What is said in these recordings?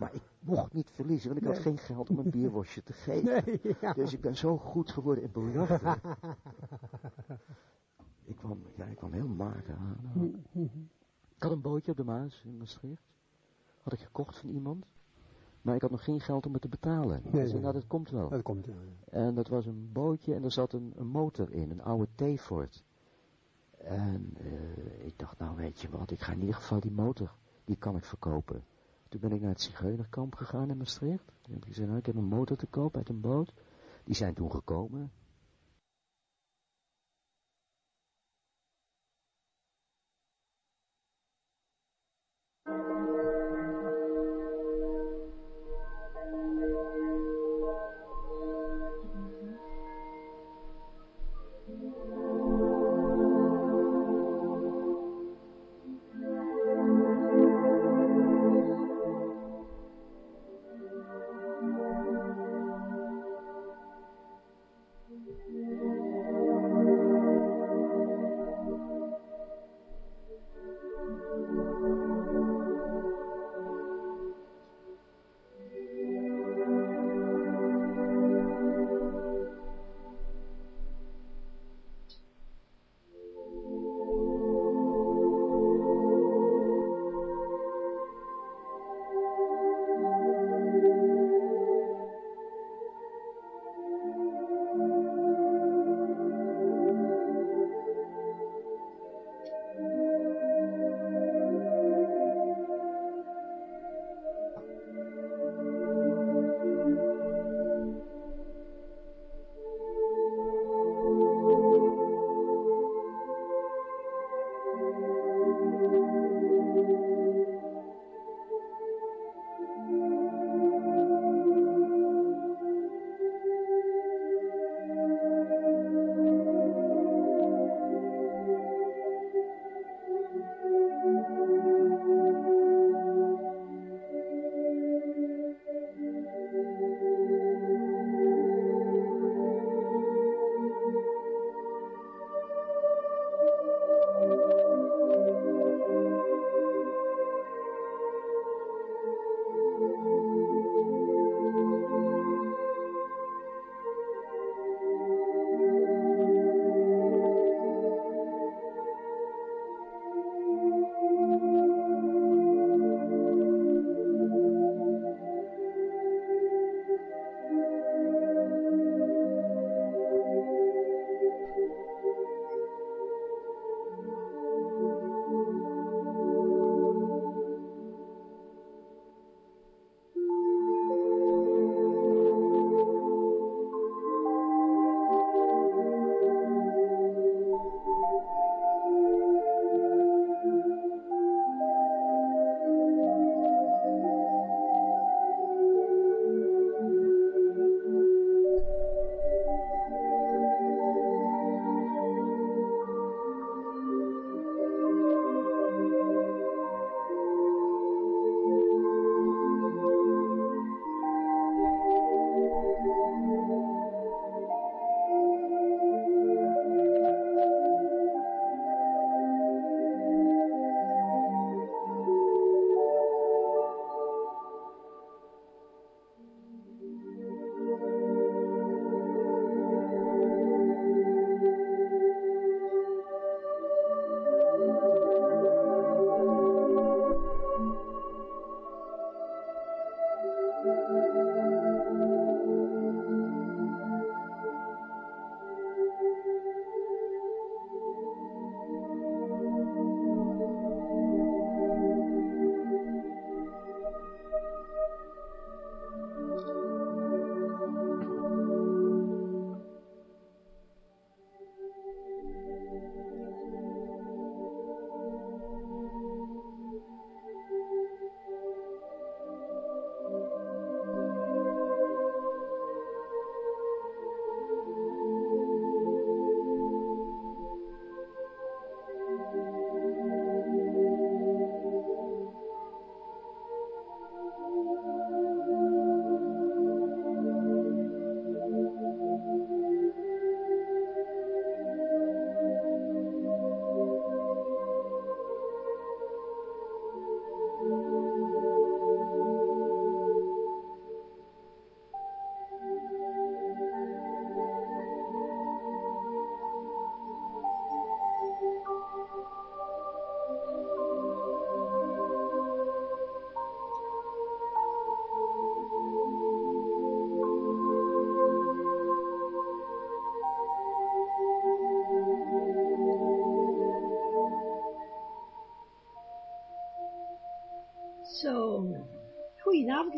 Maar ik mocht niet verliezen, want ik had geen geld om een bierworstje te geven. Nee, ja. Dus ik ben zo goed geworden in biljarten. ik, kwam, ja, ik kwam heel mager aan. Ik had een bootje op de Maas in Maastricht. Had ik gekocht van iemand. Maar ik had nog geen geld om het te betalen. Nee, zei, nee. nou, dat komt wel. Dat komt, ja. En dat was een bootje en er zat een, een motor in, een oude T-Ford. En eh, ik dacht, nou weet je wat, ik ga in ieder geval die motor, die kan ik verkopen. Toen ben ik naar het Zigeunerkamp gegaan in Maastricht. Toen heb ik gezegd, nou, ik heb een motor te koop uit een boot. Die zijn toen gekomen.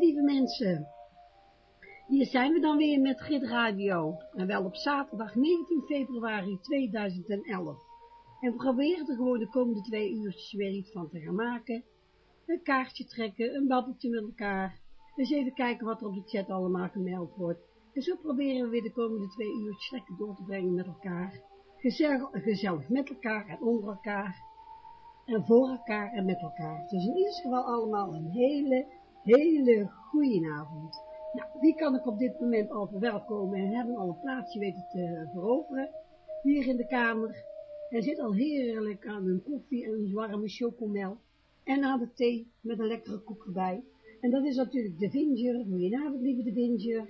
Lieve mensen. Hier zijn we dan weer met Gid Radio. En wel op zaterdag 19 februari 2011. En we proberen er gewoon de komende twee uurtjes weer iets van te gaan maken. Een kaartje trekken, een babbeltje met elkaar. Dus even kijken wat er op de chat allemaal gemeld wordt. En zo proberen we weer de komende twee uurtjes lekker door te brengen met elkaar. Gezellig, gezellig met elkaar en onder elkaar en voor elkaar en met elkaar. Dus in ieder geval allemaal een hele, hele goede avond. Nou, wie kan ik op dit moment al verwelkomen en hebben al een plaatsje weten te veroveren, hier in de kamer. En zit al heerlijk aan een koffie en een warme chocomel en aan de thee met een lekkere koek erbij. En dat is natuurlijk de Vinger. Goedenavond, lieve de Vinger.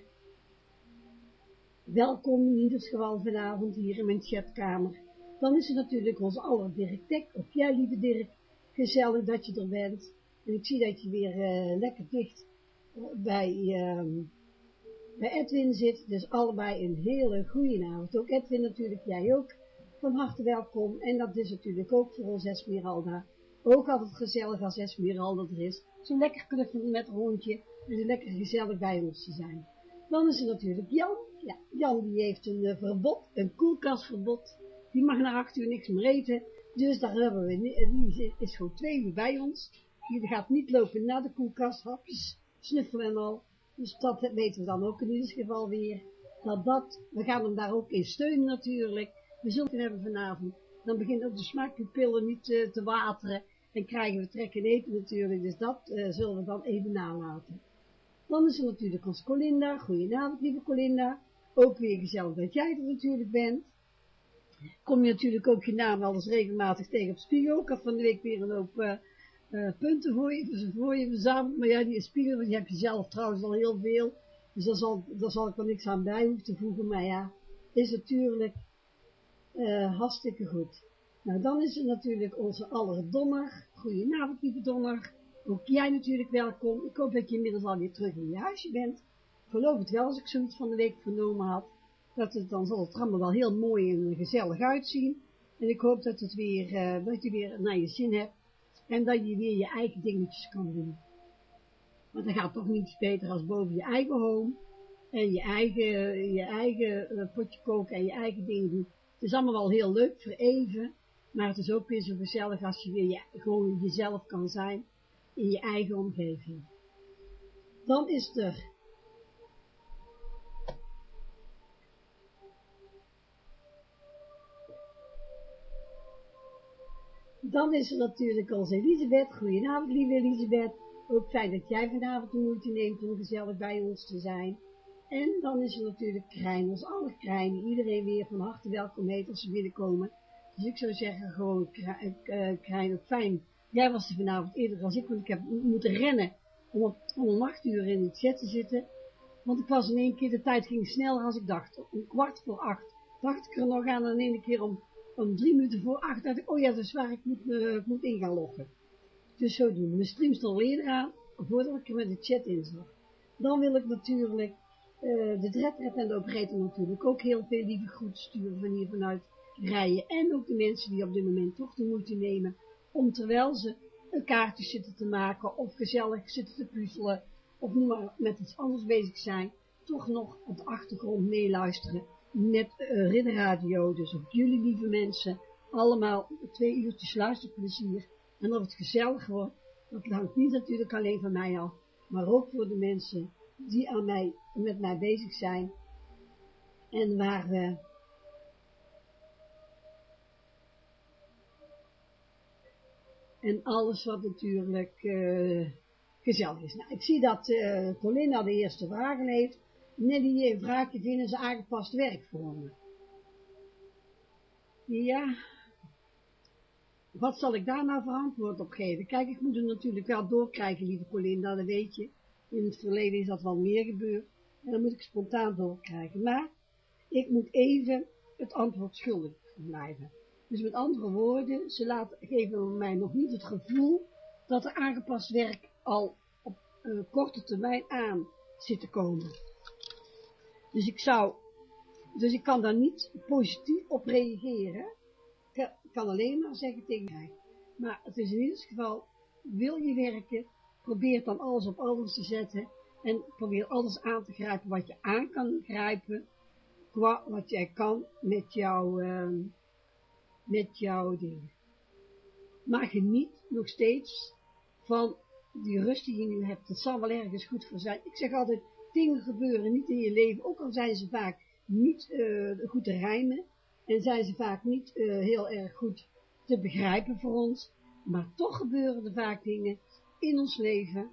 Welkom in ieder geval vanavond hier in mijn chatkamer. Dan is het natuurlijk ons aller Dirk Tek, of jij lieve Dirk, gezellig dat je er bent. En ik zie dat je weer uh, lekker dicht bij, uh, bij Edwin zit, dus allebei een hele goede avond. Ook Edwin natuurlijk, jij ook, van harte welkom. En dat is natuurlijk ook voor ons Esmeralda. Ook altijd gezellig als Esmeralda er is. Zo lekker knuffelen met hondje en zo lekker gezellig bij ons te zijn. Dan is er natuurlijk Jan. Ja, Jan die heeft een uh, verbod, een koelkastverbod die mag na acht uur niks meer eten. Dus daar hebben we, die is gewoon twee uur bij ons. Die gaat niet lopen naar de koelkast, hapjes, snuffelen en al. Dus dat weten we dan ook in ieder geval weer. Dat dat, we gaan hem daar ook in steunen natuurlijk. We zullen het hebben vanavond. Dan begint ook de smaakpupillen niet uh, te wateren. En krijgen we trek in eten natuurlijk. Dus dat uh, zullen we dan even nalaten. Dan is er natuurlijk ons Colinda. Goedenavond lieve Colinda. Ook weer gezellig dat jij er natuurlijk bent kom je natuurlijk ook je naam alles regelmatig tegen op spiegel. Ik had van de week weer een hoop uh, punten voor je, voor je verzameld. Maar ja, die spiegel, die heb je zelf trouwens al heel veel. Dus daar zal, zal ik wel niks aan bij hoeven te voegen. Maar ja, is natuurlijk uh, hartstikke goed. Nou, dan is er natuurlijk onze aller Donner. Goedenavond, lieve Donner. Ook jij natuurlijk welkom. Ik hoop dat je inmiddels alweer terug in je huisje bent. Ik geloof het wel als ik zoiets van de week vernomen had dat het, dan zal het allemaal wel heel mooi en gezellig uitzien. En ik hoop dat, het weer, uh, dat je weer naar je zin hebt. En dat je weer je eigen dingetjes kan doen. Want dan gaat toch niets beter als boven je eigen home. En je eigen, je eigen uh, potje koken en je eigen dingen doen. Het is allemaal wel heel leuk voor even. Maar het is ook weer zo gezellig als je weer je, gewoon jezelf kan zijn. In je eigen omgeving. Dan is er Dan is er natuurlijk onze Elisabeth. Goedenavond, lieve Elisabeth. Ook fijn dat jij vanavond de moeite neemt om gezellig bij ons te zijn. En dan is er natuurlijk Krijn, ons alle Krijn. Iedereen weer van harte welkom heet als ze binnenkomen. Dus ik zou zeggen, gewoon uh, Krijn, ook fijn. Jij was er vanavond eerder als ik, want ik heb moeten rennen om, op, om acht uur in het chat te zitten. Want ik was in één keer, de tijd ging sneller als ik dacht. Om kwart voor acht dacht ik er nog aan en in één keer om om drie minuten voor acht dacht ik, oh ja, dat is waar, ik moet, uh, moet in gaan loggen. Dus zo doen. Mijn stream stond eerder aan, voordat ik er met de chat in zag. Dan wil ik natuurlijk uh, de Dreadred en de operator natuurlijk ook heel veel lieve groeten sturen van hier vanuit rijden. En ook de mensen die op dit moment toch de moeite nemen om terwijl ze een kaartje zitten te maken of gezellig zitten te puzzelen of maar met iets anders bezig zijn, toch nog op de achtergrond meeluisteren met uh, ridderradio, dus op jullie lieve mensen, allemaal twee uurtjes luisterplezier. En dat het gezellig wordt, dat hangt niet natuurlijk alleen van mij af, maar ook voor de mensen die aan mij, met mij bezig zijn. En waar we en alles wat natuurlijk uh, gezellig is. Nou, ik zie dat uh, Colinda de eerste vragen heeft. Nelly vraagt je vinden ze aangepast werk voor me. Ja, wat zal ik daar nou voor antwoord op geven? Kijk, ik moet het natuurlijk wel doorkrijgen, lieve Colinda, dat weet je. In het verleden is dat wel meer gebeurd. En dan moet ik spontaan doorkrijgen. Maar ik moet even het antwoord schuldig blijven. Dus met andere woorden, ze geven mij nog niet het gevoel dat er aangepast werk al op uh, korte termijn aan zit te komen. Dus ik zou, dus ik kan daar niet positief op reageren. Ik kan alleen maar zeggen tegen mij. Maar het is in ieder geval, wil je werken, probeert dan alles op alles te zetten en probeert alles aan te grijpen wat je aan kan grijpen, qua wat jij kan met jouw, uh, met jouw dingen. Maar geniet nog steeds van die rust die je nu hebt. Dat zal wel ergens goed voor zijn. Ik zeg altijd, dingen gebeuren niet in je leven, ook al zijn ze vaak niet uh, goed te rijmen en zijn ze vaak niet uh, heel erg goed te begrijpen voor ons, maar toch gebeuren er vaak dingen in ons leven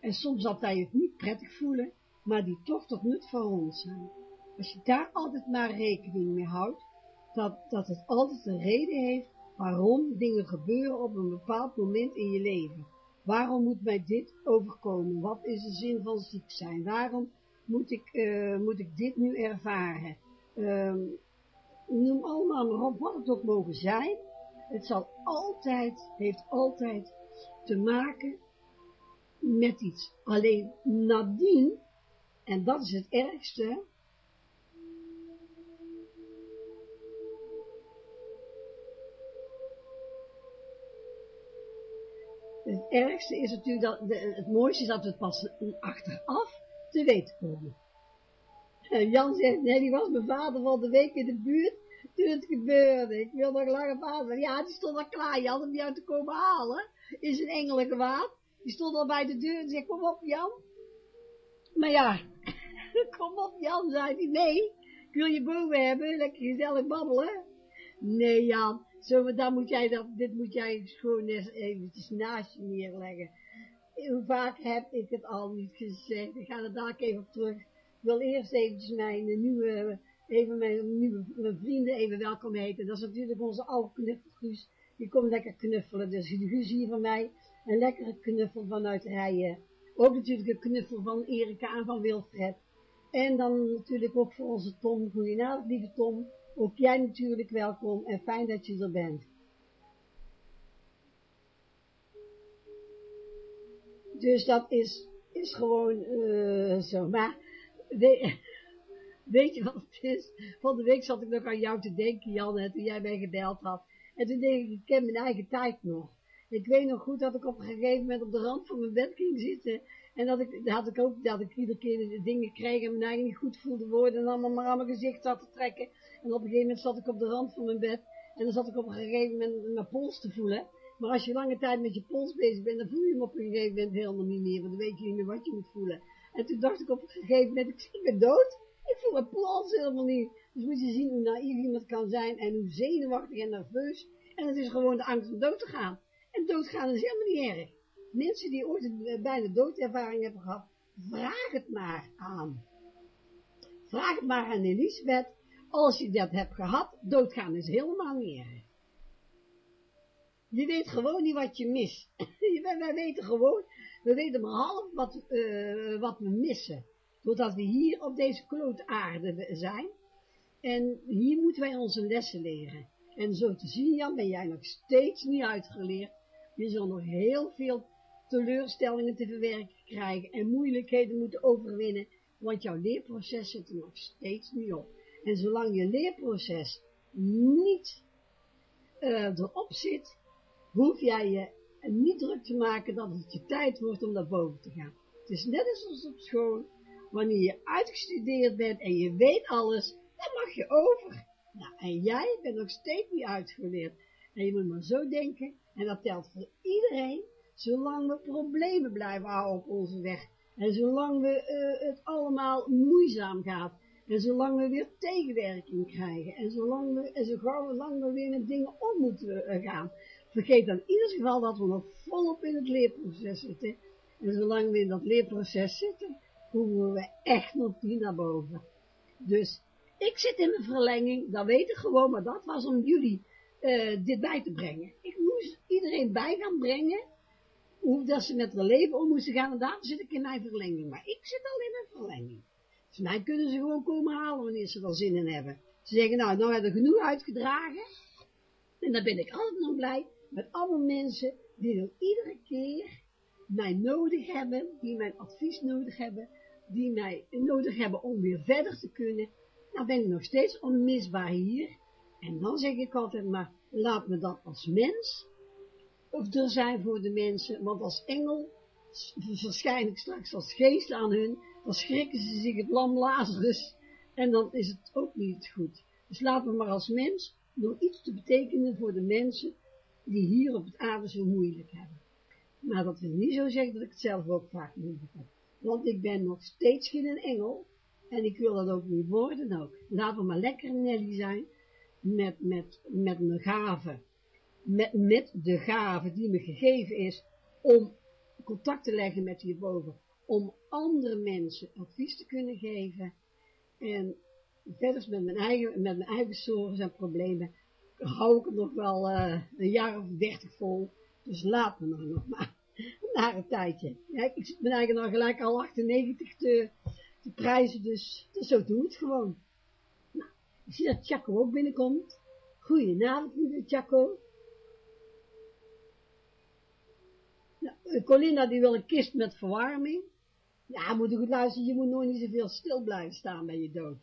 en soms dat wij het niet prettig voelen, maar die toch tot nut voor ons zijn. Als je daar altijd maar rekening mee houdt, dat, dat het altijd een reden heeft waarom dingen gebeuren op een bepaald moment in je leven. Waarom moet mij dit overkomen? Wat is de zin van ziek zijn? Waarom moet ik, uh, moet ik dit nu ervaren? Uh, noem allemaal maar op wat het ook mogen zijn. Het zal altijd, heeft altijd te maken met iets. Alleen nadien, en dat is het ergste, ergste is natuurlijk dat, het mooiste is dat we het pas achteraf te weten komen. En Jan zegt, nee, die was mijn vader van de week in de buurt toen het gebeurde. Ik wil nog langer vader. Ja, die stond al klaar, Jan, om jou te komen halen. In zijn engelengewaad. Die stond al bij de deur en zei, kom op Jan. Maar ja, kom op Jan, zei hij, nee, ik wil je boven hebben, lekker gezellig babbelen. Nee Jan, zo, dan moet jij dat, dit moet jij gewoon eens naast je neerleggen. Hoe vaak heb ik het al niet gezegd? Ik ga er daar even op terug. Ik wil eerst eventjes mijn nieuwe, even mijn nieuwe vrienden even welkom heten. Dat is natuurlijk onze oude knuffelguus. Die komt lekker knuffelen. Dus Guus hier van mij. Een lekkere knuffel vanuit Rijen. Ook natuurlijk een knuffel van Erika en van Wilfred. En dan natuurlijk ook voor onze Tom. Goedenavond, lieve Tom. Ook jij natuurlijk welkom en fijn dat je er bent. Dus dat is, is gewoon uh, zo. Maar weet, je wat het is? Van de week zat ik nog aan jou te denken, Jan, toen jij mij gebeld had. En toen denk ik, ik ken mijn eigen tijd nog. Ik weet nog goed dat ik op een gegeven moment op de rand van mijn bed ging zitten. En dat ik, dat had ik ook, dat ik iedere keer de dingen kreeg en me eigen niet goed voelde worden. En allemaal maar aan mijn gezicht zat te trekken. En op een gegeven moment zat ik op de rand van mijn bed. En dan zat ik op een gegeven moment mijn pols te voelen. Maar als je lange tijd met je pols bezig bent, dan voel je hem op een gegeven moment helemaal niet meer. Want dan weet je niet meer wat je moet voelen. En toen dacht ik op een gegeven moment, ik ben dood. Ik voel mijn pols helemaal niet. Dus moet je zien hoe naïef iemand kan zijn en hoe zenuwachtig en nerveus. En het is gewoon de angst om dood te gaan. En doodgaan is helemaal niet erg. Mensen die ooit een bijna doodervaring hebben gehad, vraag het maar aan. Vraag het maar aan Elisabeth. Als je dat hebt gehad, doodgaan is helemaal niet erg. Je weet gewoon niet wat je mist. Wij weten gewoon, we weten maar half wat, uh, wat we missen. Doordat we hier op deze kloot aarde zijn. En hier moeten wij onze lessen leren. En zo te zien, Jan, ben jij nog steeds niet uitgeleerd. Je zal nog heel veel teleurstellingen te verwerken krijgen en moeilijkheden moeten overwinnen, want jouw leerproces zit er nog steeds niet op. En zolang je leerproces niet uh, erop zit, hoef jij je niet druk te maken dat het je tijd wordt om naar boven te gaan. Het is net als op school, wanneer je uitgestudeerd bent en je weet alles, dan mag je over. Nou, en jij bent nog steeds niet uitgeleerd. En je moet maar zo denken, en dat telt voor iedereen, zolang we problemen blijven houden op onze weg. En zolang we uh, het allemaal moeizaam gaat. En zolang we weer tegenwerking krijgen. En zolang we, en zo gauw we weer met dingen om moeten uh, gaan. Vergeet dan in ieder geval dat we nog volop in het leerproces zitten. En zolang we in dat leerproces zitten, hoeven we echt nog niet naar boven. Dus ik zit in mijn verlenging, dat weet ik gewoon, maar dat was om jullie uh, dit bij te brengen. Ik moest iedereen bij gaan brengen, hoe dat ze met hun leven om moesten gaan, en daarom zit ik in mijn verlenging. Maar ik zit al in mijn verlenging. Dus mij kunnen ze gewoon komen halen wanneer ze er zin in hebben. Ze zeggen, nou, nou hebben we genoeg uitgedragen. En dan ben ik altijd nog blij met alle mensen die dan iedere keer mij nodig hebben, die mijn advies nodig hebben, die mij nodig hebben om weer verder te kunnen. Nou ben ik nog steeds onmisbaar hier. En dan zeg ik altijd maar, laat me dat als mens of er zijn voor de mensen, want als engel verschijn ik straks als geest aan hun, dan schrikken ze zich het lam Lazarus, en dan is het ook niet goed. Dus laten we maar als mens door iets te betekenen voor de mensen die hier op het aarde zo moeilijk hebben. Maar dat wil niet zo zeggen dat ik het zelf ook vaak moeilijk heb. Want ik ben nog steeds geen engel, en ik wil dat ook niet worden ook. Laten we maar lekker Nelly zijn, met, met, met mijn gaven, met, de gave die me gegeven is, om contact te leggen met hierboven, om andere mensen advies te kunnen geven, en verder met mijn eigen, met mijn eigen zorgen en problemen, hou ik het nog wel uh, een jaar of dertig vol, dus laat me nou nog maar, na een tijdje. Ja, ik ben eigenlijk al gelijk al 98 te, te prijzen, dus, dus zo doe het gewoon. Nou, ik zie dat Chaco ook binnenkomt. Goedenavond, Chaco. Nou, eh, Colina die wil een kist met verwarming. Ja, moet ik goed luisteren, je moet nooit niet zoveel stil blijven staan bij je dood.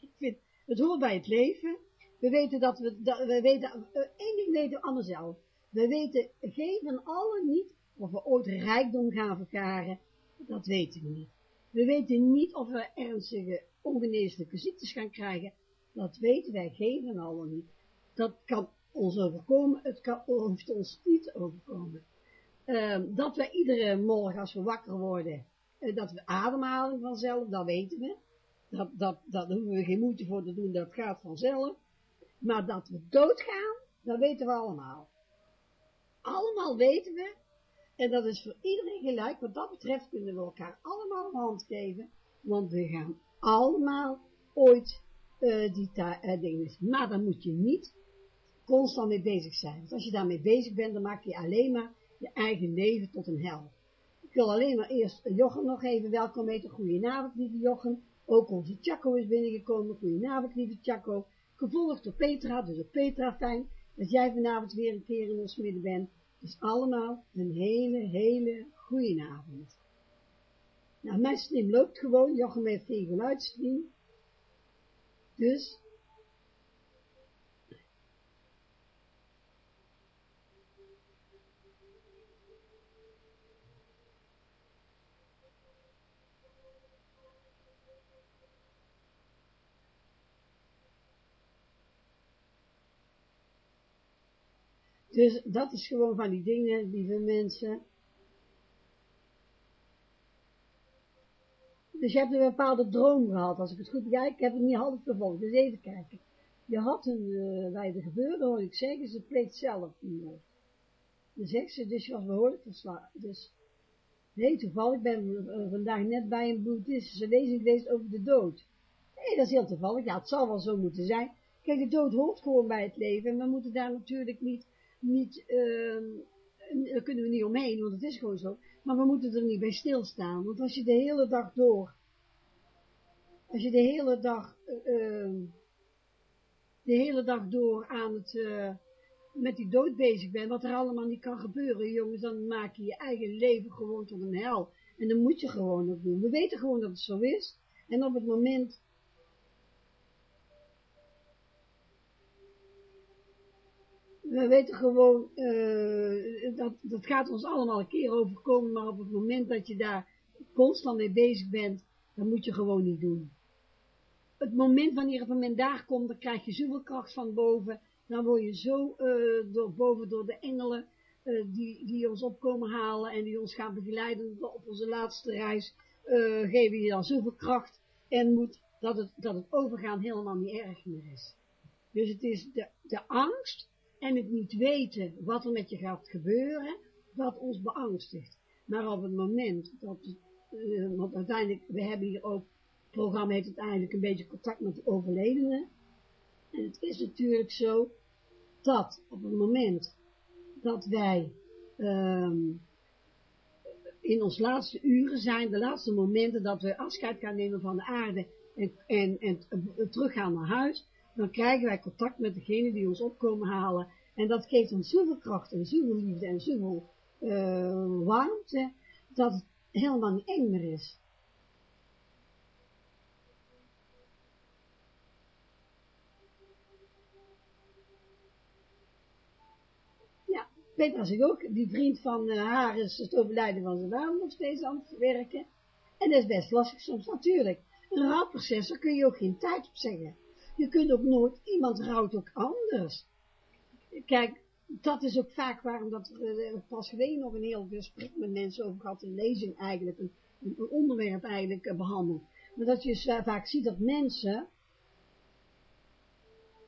Ik vind, het hoort bij het leven. We weten dat we, dat, we weten, uh, één ding weten we allemaal zelf. We weten geven allen niet of we ooit rijkdom gaan vergaren. Dat weten we niet. We weten niet of we ernstige ongeneeslijke ziektes gaan krijgen. Dat weten wij geven allen niet. Dat kan ons overkomen, het kan, hoeft ons niet overkomen. Uh, dat wij iedere morgen als we wakker worden, uh, dat we ademhalen vanzelf, dat weten we. Dat, dat, dat hoeven we geen moeite voor te doen, dat gaat vanzelf. Maar dat we doodgaan, dat weten we allemaal. Allemaal weten we, en dat is voor iedereen gelijk, wat dat betreft kunnen we elkaar allemaal een hand geven, want we gaan allemaal ooit uh, die uh, dingen. Maar dan moet je niet constant mee bezig zijn. Want als je daarmee bezig bent, dan maak je alleen maar je eigen leven tot een hel. Ik wil alleen maar eerst Jochem nog even welkom heten. Goedenavond, lieve Jochem. Ook onze Chaco is binnengekomen. Goedenavond, lieve Chaco. Gevolgd door Petra, dus op Petra, fijn dat jij vanavond weer een keer in ons midden bent. Dus allemaal een hele, hele goede avond. Nou, mijn stream loopt gewoon. Jochem heeft geen geluidsstream. Dus Dus dat is gewoon van die dingen, lieve mensen. Dus je hebt een bepaalde droom gehad, als ik het goed bekijk. Ik heb het niet half gevolgd, dus even kijken. Je had een, uh, bij de gebeurde, hoor ik zeggen, ze pleegt zelf iemand. Dan zegt ze, dus je was behoorlijk verslagen. Dus, nee, toevallig, ik ben uh, vandaag net bij een boeddhistische lezing geweest over de dood. Nee, dat is heel toevallig, ja, het zal wel zo moeten zijn. Kijk, de dood hoort gewoon bij het leven en we moeten daar natuurlijk niet niet, uh, daar kunnen we niet omheen, want het is gewoon zo. Maar we moeten er niet bij stilstaan, want als je de hele dag door, als je de hele dag, uh, de hele dag door aan het, uh, met die dood bezig bent, wat er allemaal niet kan gebeuren, jongens, dan maak je je eigen leven gewoon tot een hel. En dan moet je gewoon ook doen. We weten gewoon dat het zo is. En op het moment we weten gewoon, uh, dat, dat gaat ons allemaal een keer overkomen, maar op het moment dat je daar constant mee bezig bent, dan moet je gewoon niet doen. Het moment wanneer het moment daar komt, dan krijg je zoveel kracht van boven, dan word je zo uh, door, boven door de engelen, uh, die, die ons opkomen halen en die ons gaan begeleiden op onze laatste reis, geven je dan zoveel kracht en moet, dat het, dat het overgaan helemaal niet erg meer is. Dus het is de, de angst en het niet weten wat er met je gaat gebeuren, wat ons beangstigt. Maar op het moment dat, uh, want uiteindelijk, we hebben hier ook, het programma heeft uiteindelijk een beetje contact met de overledenen. En het is natuurlijk zo, dat op het moment dat wij um, in ons laatste uren zijn, de laatste momenten dat we afscheid gaan nemen van de aarde en, en, en teruggaan naar huis, dan krijgen wij contact met degene die ons opkomen halen. En dat geeft ons zoveel kracht en zoveel liefde en zoveel uh, warmte, dat het helemaal niet eng meer is. Ja, Peter zich ook, die vriend van uh, haar is het overlijden van zijn baan nog steeds aan het werken. En dat is best lastig soms, natuurlijk. Een rouwproces, daar kun je ook geen tijd op zeggen. Je kunt ook nooit, iemand rouwt ook anders. Kijk, dat is ook vaak waarom dat, uh, pas geleden nog een heel gesprek met mensen over gehad, een lezing eigenlijk, een, een onderwerp eigenlijk uh, behandeld. Maar dat je vaak ziet dat mensen,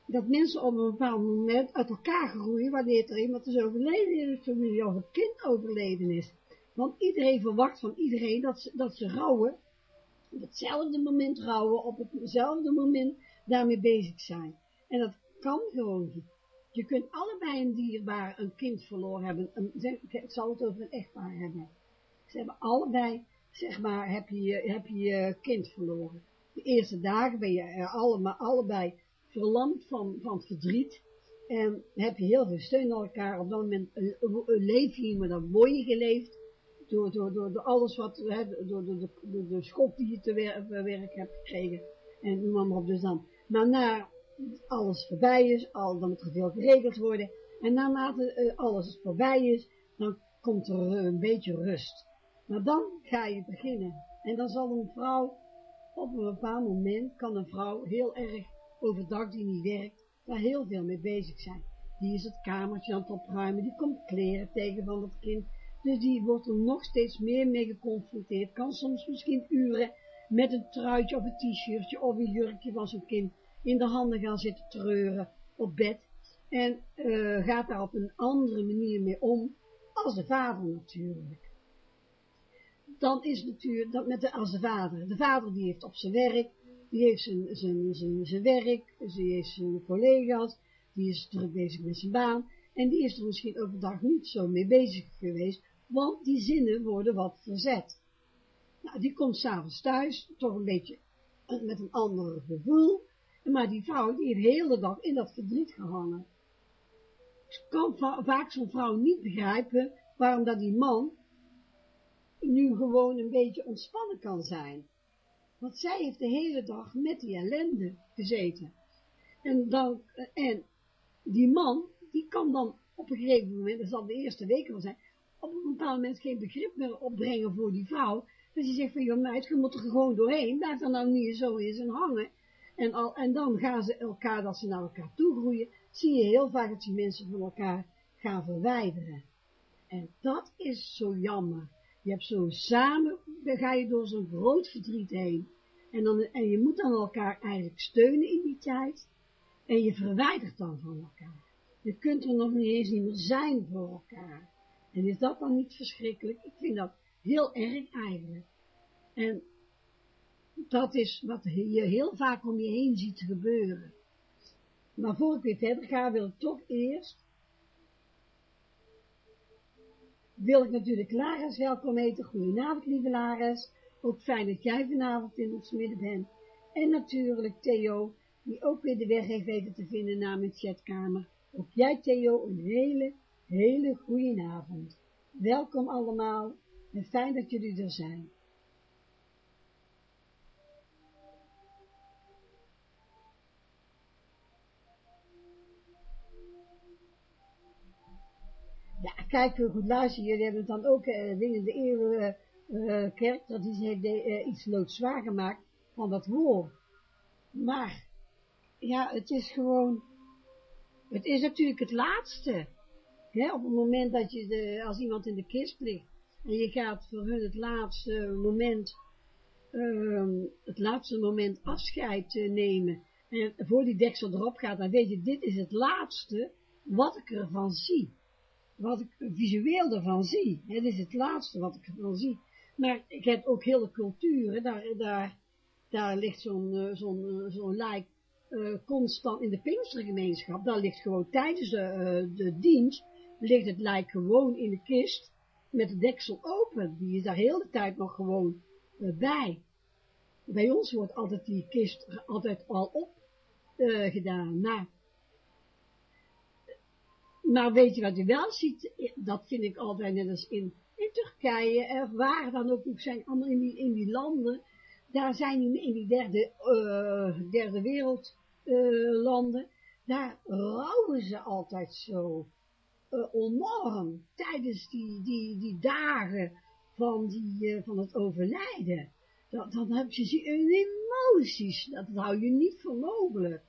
dat mensen op een bepaald moment uit elkaar groeien wanneer er iemand is overleden in de familie of een kind overleden is. Want iedereen verwacht van iedereen dat ze, dat ze rouwen, op hetzelfde moment rouwen, op hetzelfde moment daarmee bezig zijn. En dat kan gewoon niet. Je kunt allebei een dierbaar een kind verloren hebben. Een, ik zal het over een echtpaar hebben. Ze hebben allebei, zeg maar, heb je, heb je kind verloren. De eerste dagen ben je er allemaal, allebei verlamd van, van verdriet. En heb je heel veel steun aan elkaar. Op dat moment uh, leef je, maar dan word je geleefd. Door, door, door, alles wat, hè, door, door, de schop die je te werk hebt gekregen. En noem maar op dus dan. Maar na alles voorbij is, al, dan moet er veel geregeld worden. En naarmate uh, alles voorbij is, dan komt er uh, een beetje rust. Maar dan ga je beginnen. En dan zal een vrouw, op een bepaald moment, kan een vrouw heel erg overdag die niet werkt, daar heel veel mee bezig zijn. Die is het kamertje aan het opruimen, die komt kleren tegen van het kind. Dus die wordt er nog steeds meer mee geconfronteerd. Kan soms misschien uren met een truitje of een t-shirtje of een jurkje van zo'n kind in de handen gaan zitten treuren op bed. En uh, gaat daar op een andere manier mee om als de vader natuurlijk. Dan is natuurlijk, dat met de, als de vader. De vader die heeft op zijn werk, die heeft zijn, zijn, zijn, zijn werk, die heeft zijn collega's, die is druk bezig met zijn baan. En die is er misschien overdag niet zo mee bezig geweest, want die zinnen worden wat verzet. Nou, die komt s'avonds thuis, toch een beetje met een ander gevoel, maar die vrouw, die heeft de hele dag in dat verdriet gehangen. Ik kan vaak zo'n vrouw niet begrijpen, waarom dat die man nu gewoon een beetje ontspannen kan zijn. Want zij heeft de hele dag met die ellende gezeten. En, dan, en die man, die kan dan op een gegeven moment, dat zal de eerste weken wel zijn, op een bepaald moment geen begrip meer opbrengen voor die vrouw. Dus die zegt van, joh je moet er gewoon doorheen, blijf er nou niet zo in zijn hangen. En, al, en dan gaan ze elkaar, dat ze naar elkaar toe groeien, zie je heel vaak dat die mensen van elkaar gaan verwijderen. En dat is zo jammer. Je hebt zo samen, dan ga je door zo'n groot verdriet heen. En, dan, en je moet dan elkaar eigenlijk steunen in die tijd. En je verwijdert dan van elkaar. Je kunt er nog niet eens niet meer zijn voor elkaar. En is dat dan niet verschrikkelijk? Ik vind dat heel erg eigenlijk. En dat is wat je heel vaak om je heen ziet gebeuren. Maar voor ik weer verder ga, wil ik toch eerst, wil ik natuurlijk Laris welkom heten. Goedenavond, lieve Laris. Ook fijn dat jij vanavond in ons midden bent. En natuurlijk Theo, die ook weer de weg heeft weten te vinden naar mijn chatkamer. Ook jij, Theo, een hele, hele goede avond. Welkom allemaal en fijn dat jullie er zijn. Ja, kijk, goed luister, jullie hebben het dan ook binnen de eeuwen uh, kerktraditie heeft uh, iets loodzwaar gemaakt van dat woord. Maar, ja, het is gewoon, het is natuurlijk het laatste. Hè, op het moment dat je, als iemand in de kist ligt, en je gaat voor hun het laatste moment, uh, het laatste moment afscheid nemen, en voor die deksel erop gaat, dan weet je, dit is het laatste wat ik ervan zie wat ik visueel ervan zie. Het is het laatste wat ik ervan zie. Maar ik heb ook hele culturen, daar, daar, daar ligt zo'n uh, zo'n uh, zo'n lijk uh, constant in de Pinkstergemeenschap, daar ligt gewoon tijdens de, de dienst, ligt het lijk gewoon in de kist, met de deksel open, die is daar heel de tijd nog gewoon bij. Bij ons wordt altijd die kist altijd al op gedaan. Nou, maar weet je wat je wel ziet, dat vind ik altijd net als in, in Turkije, waar dan ook, ook zijn, allemaal in die, in die landen, daar zijn in, in die derde, uh, derde wereld uh, landen, daar rouwen ze altijd zo. uh, enorm tijdens die, die, die dagen van, die, van het overlijden. Dan, heb je emoties, dat hou je niet voor mogelijk.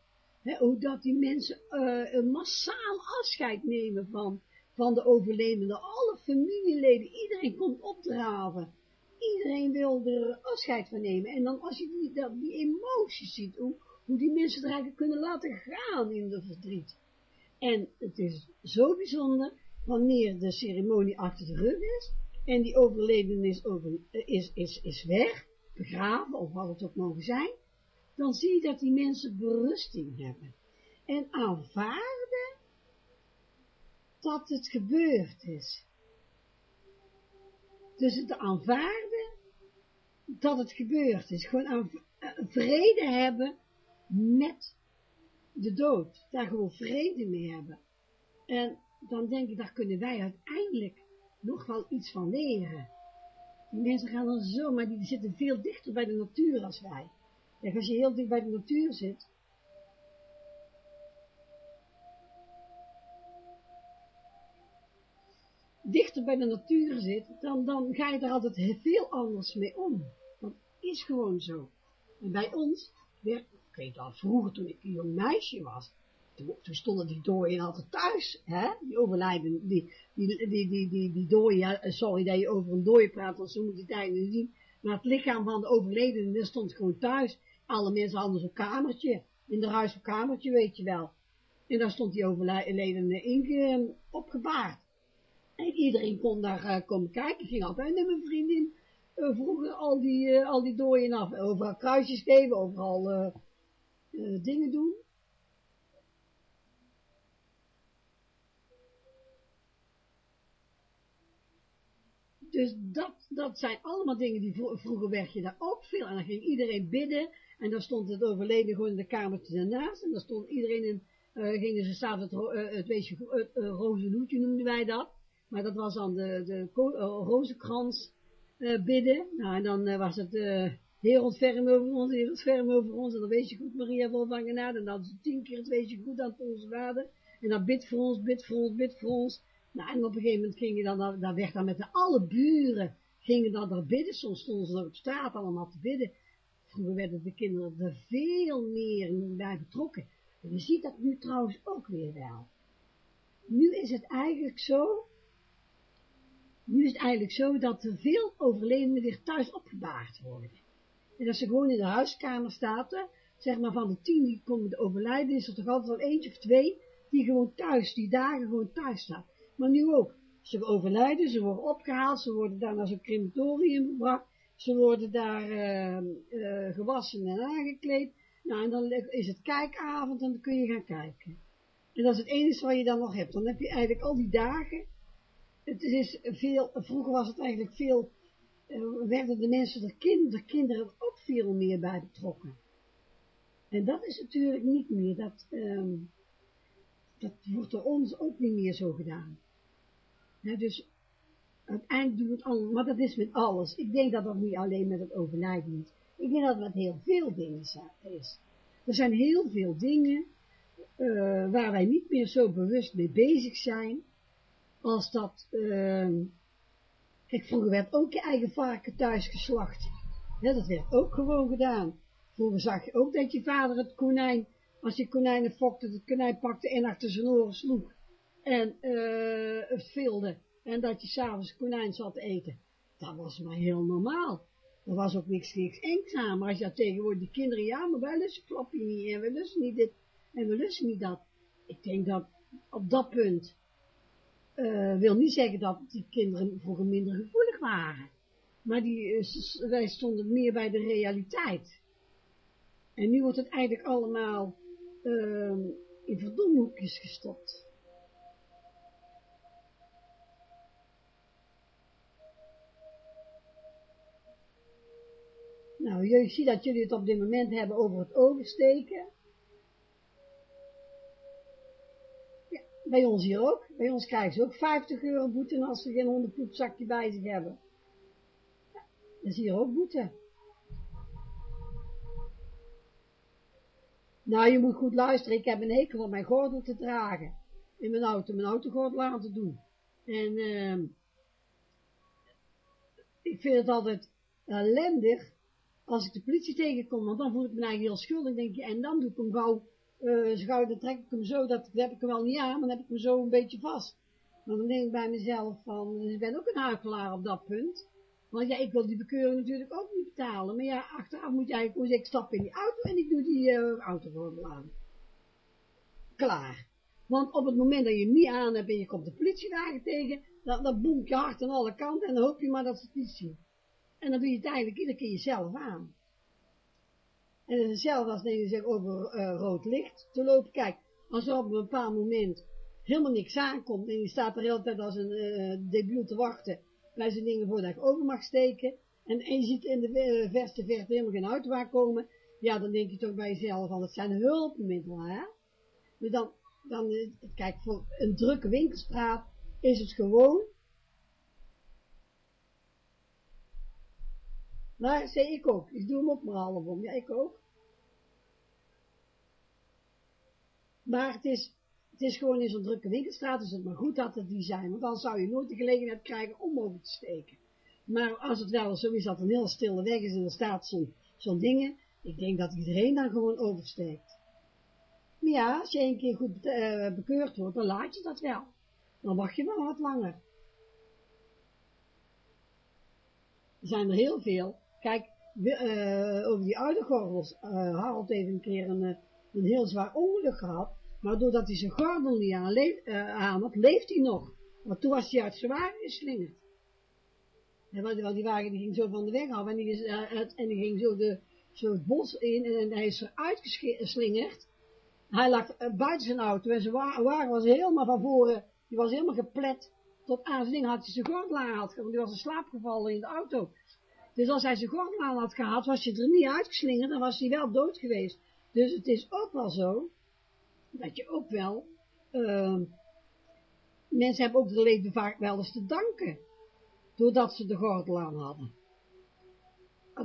Hoe dat die mensen uh, een massaal afscheid nemen van, van de overledene. Alle familieleden, iedereen komt opdraven. Iedereen wil er afscheid van nemen. En dan als je die, die emoties ziet, hoe, hoe die mensen er eigenlijk kunnen laten gaan in de verdriet. En het is zo bijzonder, wanneer de ceremonie achter de rug is, en die overledene is, over, is, is, is weg, begraven, of wat het ook mogen zijn, dan zie je dat die mensen berusting hebben. En aanvaarden dat het gebeurd is. Dus het aanvaarden dat het gebeurd is. Gewoon aan, vrede hebben met de dood. Daar gewoon vrede mee hebben. En dan denk ik, daar kunnen wij uiteindelijk nog wel iets van leren. Die mensen gaan dan zo, maar die zitten veel dichter bij de natuur als wij. Kijk, als je heel dicht bij de natuur zit, dichter bij de natuur zit, dan, dan ga je er altijd veel anders mee om. Dat is gewoon zo. En bij ons, werd, ik weet al, vroeger toen ik een jong meisje was, toen, stonden die dooien altijd thuis, hè, die overlijden, die, die, die, die, die, die dooien, sorry dat je over een dooie praat, want zo moet je het eigenlijk zien, maar het lichaam van de overledene stond gewoon thuis, alle mensen hadden zo'n kamertje, in de huis een kamertje, weet je wel. En daar stond die overledene in opgebaard. En iedereen kon daar uh, komen kijken. Ik ging altijd met mijn vriendin vroeger al die, uh, al die dooien af. Overal kruisjes geven, overal dingen doen. Dus dat, dat zijn allemaal dingen die vroeger werd je daar ook veel. En dan ging iedereen bidden. En dan stond het overleden gewoon in de kamertje daarnaast. En dan stond iedereen in, gingen ze s'avonds het, het weesje, rozenhoedje noemden wij dat. Maar dat was dan de, de uh, rozenkrans uh, bidden. Nou, en dan uh, was het uh, Heer ferm over ons, Heer ferm over ons. En dan wees je goed, Maria vol van genade. En dan tien keer het wees je goed aan onze vader. En dan bid voor ons, bid voor ons, bid voor ons. Nou, en op een gegeven moment gingen dan, daar werd dan met de alle buren, gingen dan daar bidden. Soms stonden ze op straat allemaal te bidden. Vroeger werden de kinderen er veel meer bij betrokken. En je ziet dat nu trouwens ook weer wel. Nu is het eigenlijk zo, nu is het eigenlijk zo dat er veel overledenen weer thuis opgebaard worden. En als ze gewoon in de huiskamer staat, zeg maar van de tien die komen te overlijden, is er toch altijd wel eentje of twee die gewoon thuis, die dagen gewoon thuis staan. Maar nu ook. Ze overlijden, ze worden opgehaald, ze worden daar naar zo'n crematorium gebracht, ze worden daar uh, uh, gewassen en aangekleed. Nou, en dan is het kijkavond en dan kun je gaan kijken. En dat is het enige wat je dan nog hebt. Dan heb je eigenlijk al die dagen het is veel, vroeger was het eigenlijk veel, uh, werden de mensen, de, kind, de kinderen ook veel meer bij betrokken. En dat is natuurlijk niet meer, dat, um, dat wordt door ons ook niet meer zo gedaan. Dus uiteindelijk doen we het allemaal, maar dat is met alles. Ik denk dat dat niet alleen met het overlijden is. Ik denk dat het met heel veel dingen is. Er zijn heel veel dingen uh, waar wij niet meer zo bewust mee bezig zijn, als dat, uh, kijk, vroeger werd ook je eigen varken thuis geslacht. Ja, dat werd ook gewoon gedaan. Vroeger zag je ook dat je vader het konijn, als je konijnen fokte, het konijn pakte en achter zijn oren sloeg. En uh, het vilde. En dat je s'avonds konijn zat eten. Dat was maar heel normaal. Er was ook niks, niks engs. Maar als je tegenwoordig die kinderen, ja, maar wij lussen klopje niet. En we lussen niet dit. En we lussen niet dat. Ik denk dat op dat punt uh, wil niet zeggen dat die kinderen vroeger minder gevoelig waren. Maar die, uh, wij stonden meer bij de realiteit. En nu wordt het eigenlijk allemaal uh, in verdomhoekjes gestopt. Nou, je ziet dat jullie het op dit moment hebben over het oversteken. Bij ons hier ook. Bij ons krijgen ze ook 50 euro boete als ze geen hondenpoepzakje bij zich hebben. Ja, dat is hier ook boete. Nou, je moet goed luisteren. Ik heb een hekel om mijn gordel te dragen. in mijn auto, mijn autogordel laten doen. En uh, ik vind het altijd ellendig als ik de politie tegenkom, want dan voel ik me eigenlijk heel schuldig, denk je, en dan doe ik hem gauw, uh, zo gauw, dan trek ik hem zo, dat, dat heb ik hem wel niet aan, maar dan heb ik hem zo een beetje vast. Maar dan denk ik bij mezelf van, ik ben ook een huikelaar op dat punt. Want ja, ik wil die bekeuring natuurlijk ook niet betalen. Maar ja, achteraf moet je eigenlijk zeggen, ik stap in die auto en ik doe die uh, autogordel aan. Klaar. Want op het moment dat je hem niet aan hebt en je komt de politiewagen tegen, dan, dan boemt je hart aan alle kanten en dan hoop je maar dat ze het niet zien. En dan doe je het eigenlijk iedere keer jezelf aan. En hetzelfde als je zegt over uh, rood licht te lopen. Kijk, als er op een bepaald moment helemaal niks aankomt en je staat er de tijd als een uh, te wachten bij zijn dingen voordat je over mag steken, en, en je ziet in de uh, verste verte helemaal geen auto aankomen, ja, dan denk je toch bij jezelf van, het zijn hulpmiddelen, hè. Maar dan, dan, kijk, voor een drukke winkelstraat is het gewoon Maar zei ik ook. Ik doe hem op mijn half om. Ja, ik ook. Maar het is, het is gewoon in zo'n drukke winkelstraat, is het maar goed dat het die zijn. Want dan zou je nooit de gelegenheid krijgen om over te steken. Maar als het wel zo is dat een heel stille weg is en er staat zo'n dingen, ik denk dat iedereen dan gewoon oversteekt. Maar ja, als je een keer goed uh, bekeurd wordt, dan laat je dat wel. Dan wacht je wel wat langer. Er zijn er heel veel Kijk, uh, over die oude gordels, uh, Harold heeft een keer een, eh, een heel zwaar ongeluk gehad, maar doordat hij zijn gordel niet aan, aan had, leeft hij nog. Want toen was hij uit zijn wagen geslingerd. En want die wagen die ging zo van de weg af en die, is, en ging zo, de, het bos in en, hij is eruit geslingerd. Hij lag buiten zijn auto en zijn wagen was helemaal van voren, die was helemaal geplet. Tot aan zijn ding had hij zijn gordel aan gehad, want die was in slaap gevallen in de auto. Dus als hij zijn gordel aan had gehad, was je er niet uitgeslingerd, dan was hij wel dood geweest. Dus het is ook wel zo, dat je ook wel, uh, mensen hebben ook het leven vaak wel eens te danken, doordat ze de gordel aan hadden.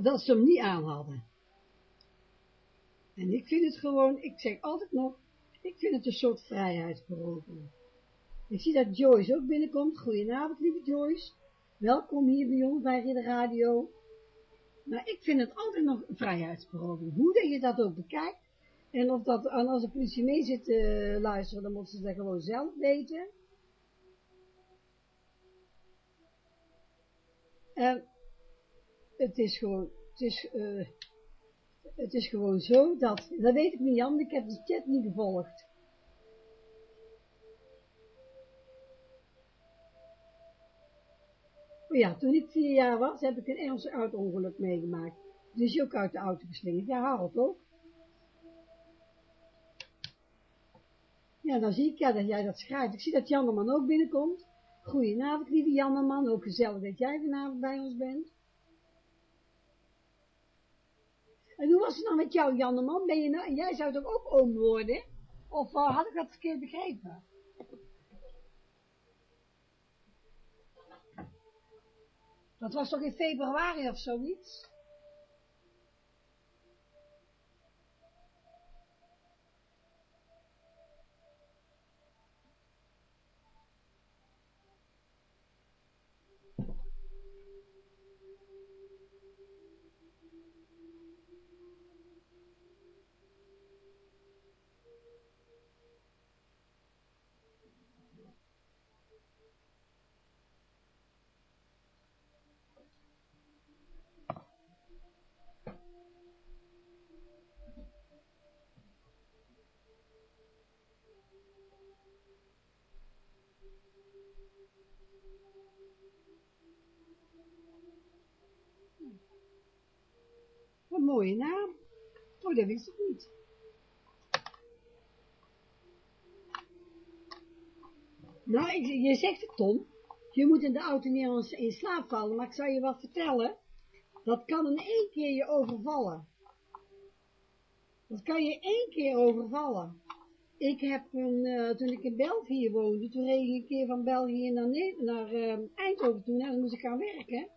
Dat ze hem niet aan hadden. En ik vind het gewoon, ik zeg altijd nog, ik vind het een soort vrijheidsberoving. Ik zie dat Joyce ook binnenkomt. Goedenavond, lieve Joyce. Welkom hier bij ons bij de radio. Maar ik vind het altijd nog vrijheidsberoving. Hoe dat je dat ook bekijkt. En of dat, en als de politie mee zit te luisteren, dan moeten ze dat gewoon zelf weten. En het is gewoon, het is, uh, het is gewoon zo dat, dat weet ik niet Jan, ik heb de chat niet gevolgd. Ja, toen ik vier jaar was, heb ik een ernstig auto-ongeluk meegemaakt. Dus je ook uit de auto geslingerd. Ja, Harold ook. Ja, dan zie ik ja, dat jij dat schrijft. Ik zie dat Janneman ook binnenkomt. Goedenavond, lieve Janneman. Ook gezellig dat jij vanavond bij ons bent. En hoe was het nou met jou, Janneman? Ben je nou, jij zou toch ook oom worden? Of uh, had ik dat verkeerd begrepen? Dat was toch in februari of zoiets? Mooie naam. Oh, dat wist ik niet. Nou, je zegt het, Tom. Je moet in de auto niet in slaap vallen, maar ik zou je wat vertellen. Dat kan in één keer je overvallen. Dat kan je één keer overvallen. Ik heb uh, toen ik in België woonde, toen reed ik een keer van België naar, naar uh, Eindhoven toen, en dan moest ik gaan werken.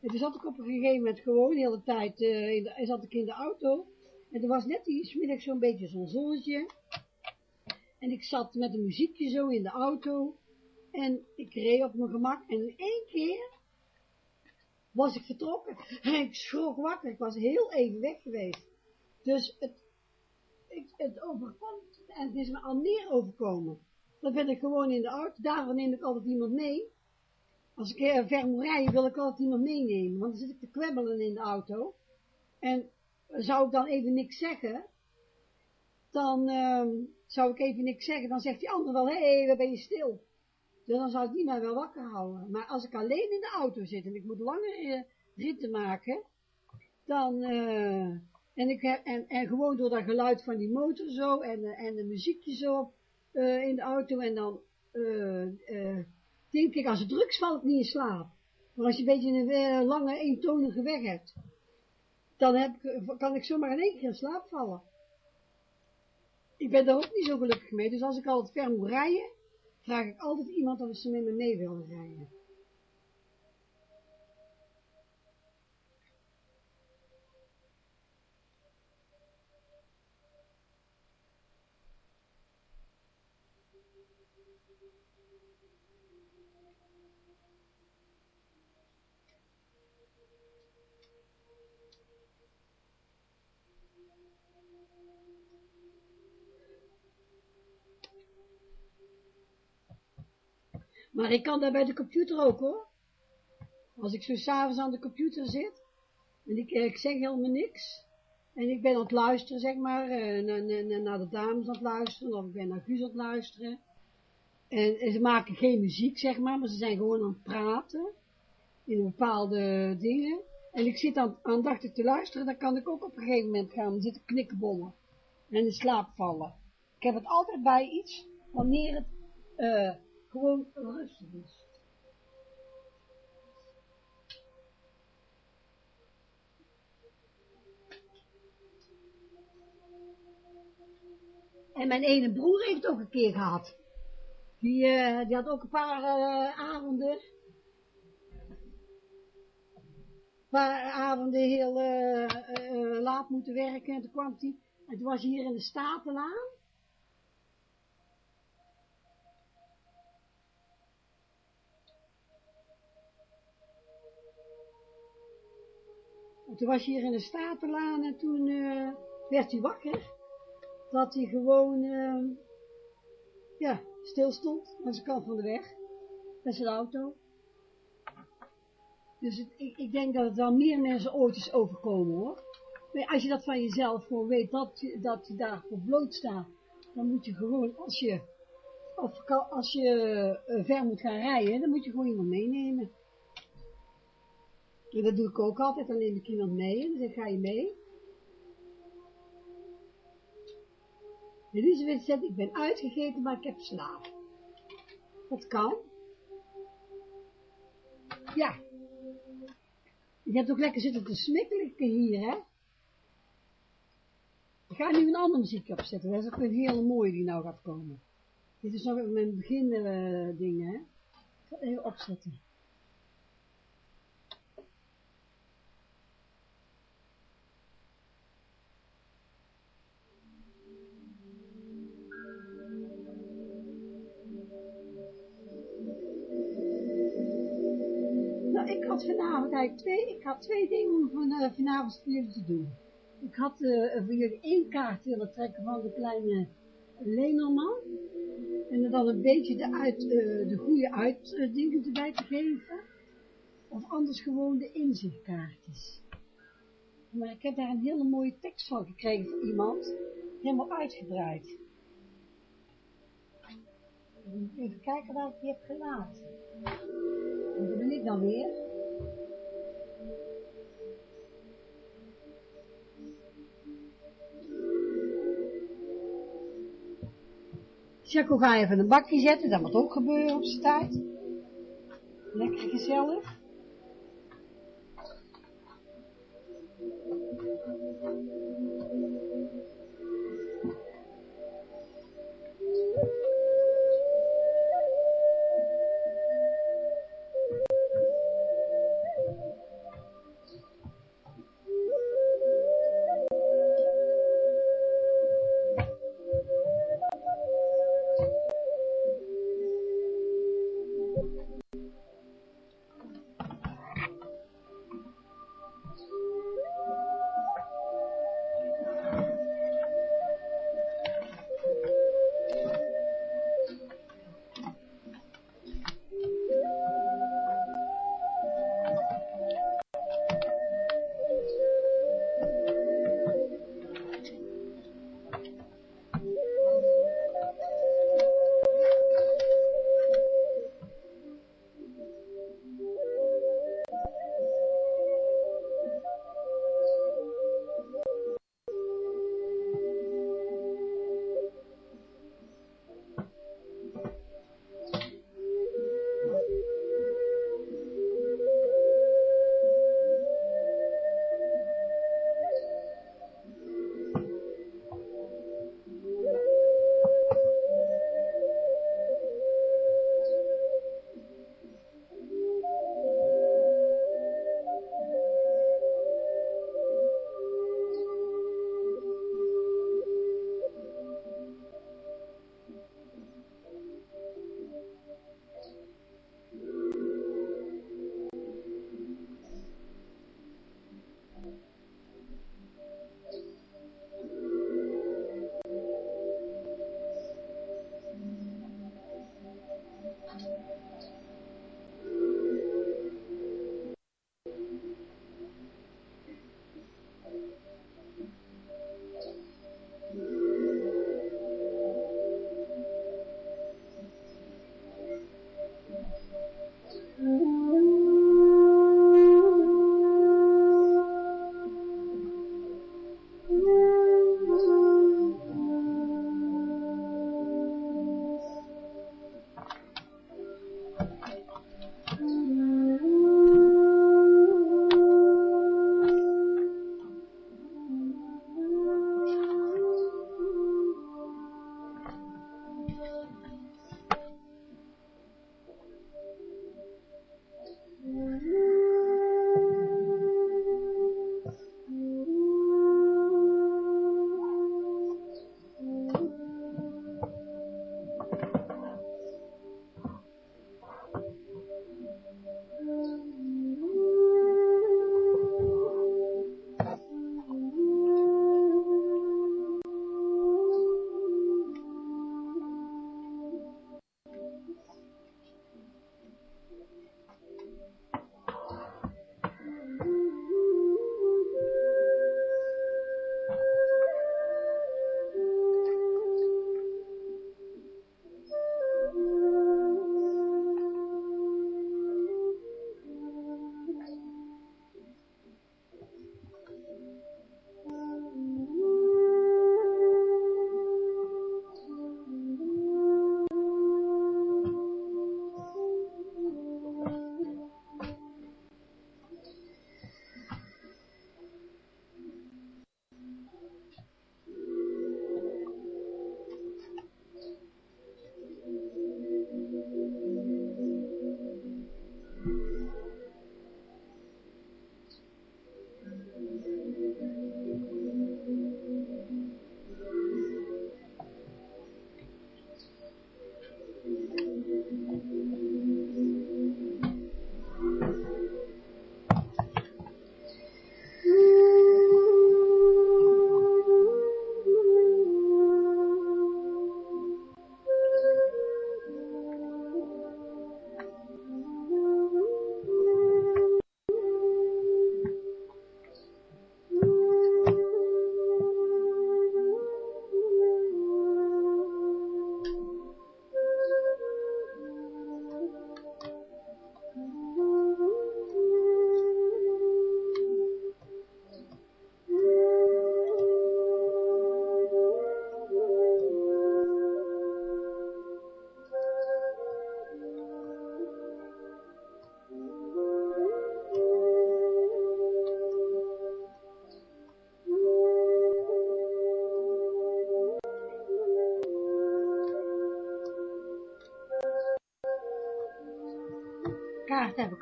En toen zat ik op een gegeven moment gewoon de hele tijd, uh, in de, zat in de auto. En er was net die middag zo'n beetje zo'n zonnetje. En ik zat met een muziekje zo in de auto. En ik reed op mijn gemak. En in één keer was ik vertrokken. En ik schrok wakker. Ik was heel even weg geweest. Dus het, het, het overkomt. En het is me al meer overkomen. Dan ben ik gewoon in de auto. Daarom neem ik altijd iemand mee. Als ik ver moet rijden, wil ik altijd iemand meenemen. Want dan zit ik te kwebbelen in de auto. En zou ik dan even niks zeggen, dan uh, zou ik even niks zeggen, dan zegt die ander wel, hé, hey, waar ben je stil? Dus dan zou ik die mij wel wakker houden. Maar als ik alleen in de auto zit en ik moet lange uh, ritten maken, dan, uh, en, ik heb, en, en gewoon door dat geluid van die motor zo, en, en de muziekje zo in de auto, en dan denk ik, als het drugs val ik niet in slaap. Maar als je een beetje een lange, eentonige weg hebt, dan heb kan ik zomaar in één keer in slaap vallen. Ik ben daar ook niet zo gelukkig mee, dus als ik altijd ver moet rijden, vraag ik altijd iemand of ze met me mee willen rijden. Maar ik kan daar bij de computer ook hoor. Als ik zo s'avonds aan de computer zit, en ik, zeg helemaal niks, en ik ben aan het luisteren, zeg maar, uh, naar, naar, naar, de dames aan het luisteren, of ik ben naar Guus aan het luisteren. En, ze maken geen muziek, zeg maar, maar ze zijn gewoon aan het praten, in bepaalde dingen. En ik zit aan, aandachtig te luisteren, dan kan ik ook op een gegeven moment gaan zitten knikkenbollen en in slaap vallen. Ik heb het altijd bij iets, wanneer het... Uh, gewoon rustig. En mijn ene broer heeft ook een keer gehad. Die, uh, die had ook een paar uh, avonden. Een paar avonden heel uh, laat moeten werken. En toen kwam hij. Toen was hier in de Statenlaan. Toen was hij hier in de Statenlaan en toen uh, werd hij wakker. Dat hij gewoon, uh, ja, stil stond aan zijn kant van de weg. Met zijn auto. Dus het, ik, ik, denk dat het wel meer mensen ooit is overkomen hoor. Maar als je dat van jezelf gewoon weet, dat je, dat je daarvoor bloot staat, dan moet je gewoon, als je, of als je uh, ver moet gaan rijden, dan moet je gewoon iemand meenemen. Dat doe ik ook altijd, dan neem ik iemand mee en zeg ga je mee? Elisabeth zegt, ik ben uitgegeten, maar ik heb slaap. Dat kan. Ja. Je hebt ook lekker zitten te smikkelen hier, hè? Ik ga nu een andere muziek opzetten. Dat is ook een hele mooie die nou gaat komen. Dit is nog mijn begin uh, dingen, hè? Ik ga even opzetten. Ik had twee dingen van, uh, vanavond voor jullie te doen. Ik had uh, voor jullie één kaart willen trekken van de kleine Lenormand. En er dan een beetje de, uit, uh, de goede uitdingen erbij te geven. Of anders gewoon de inzichtkaartjes. Maar ik heb daar een hele mooie tekst van gekregen van iemand. Helemaal uitgebreid. Even kijken waar ik die heb gelaten. En dat ben ik dan weer. Jacco ga even een bakje zetten, dat moet ook gebeuren op zijn tijd. Lekker gezellig.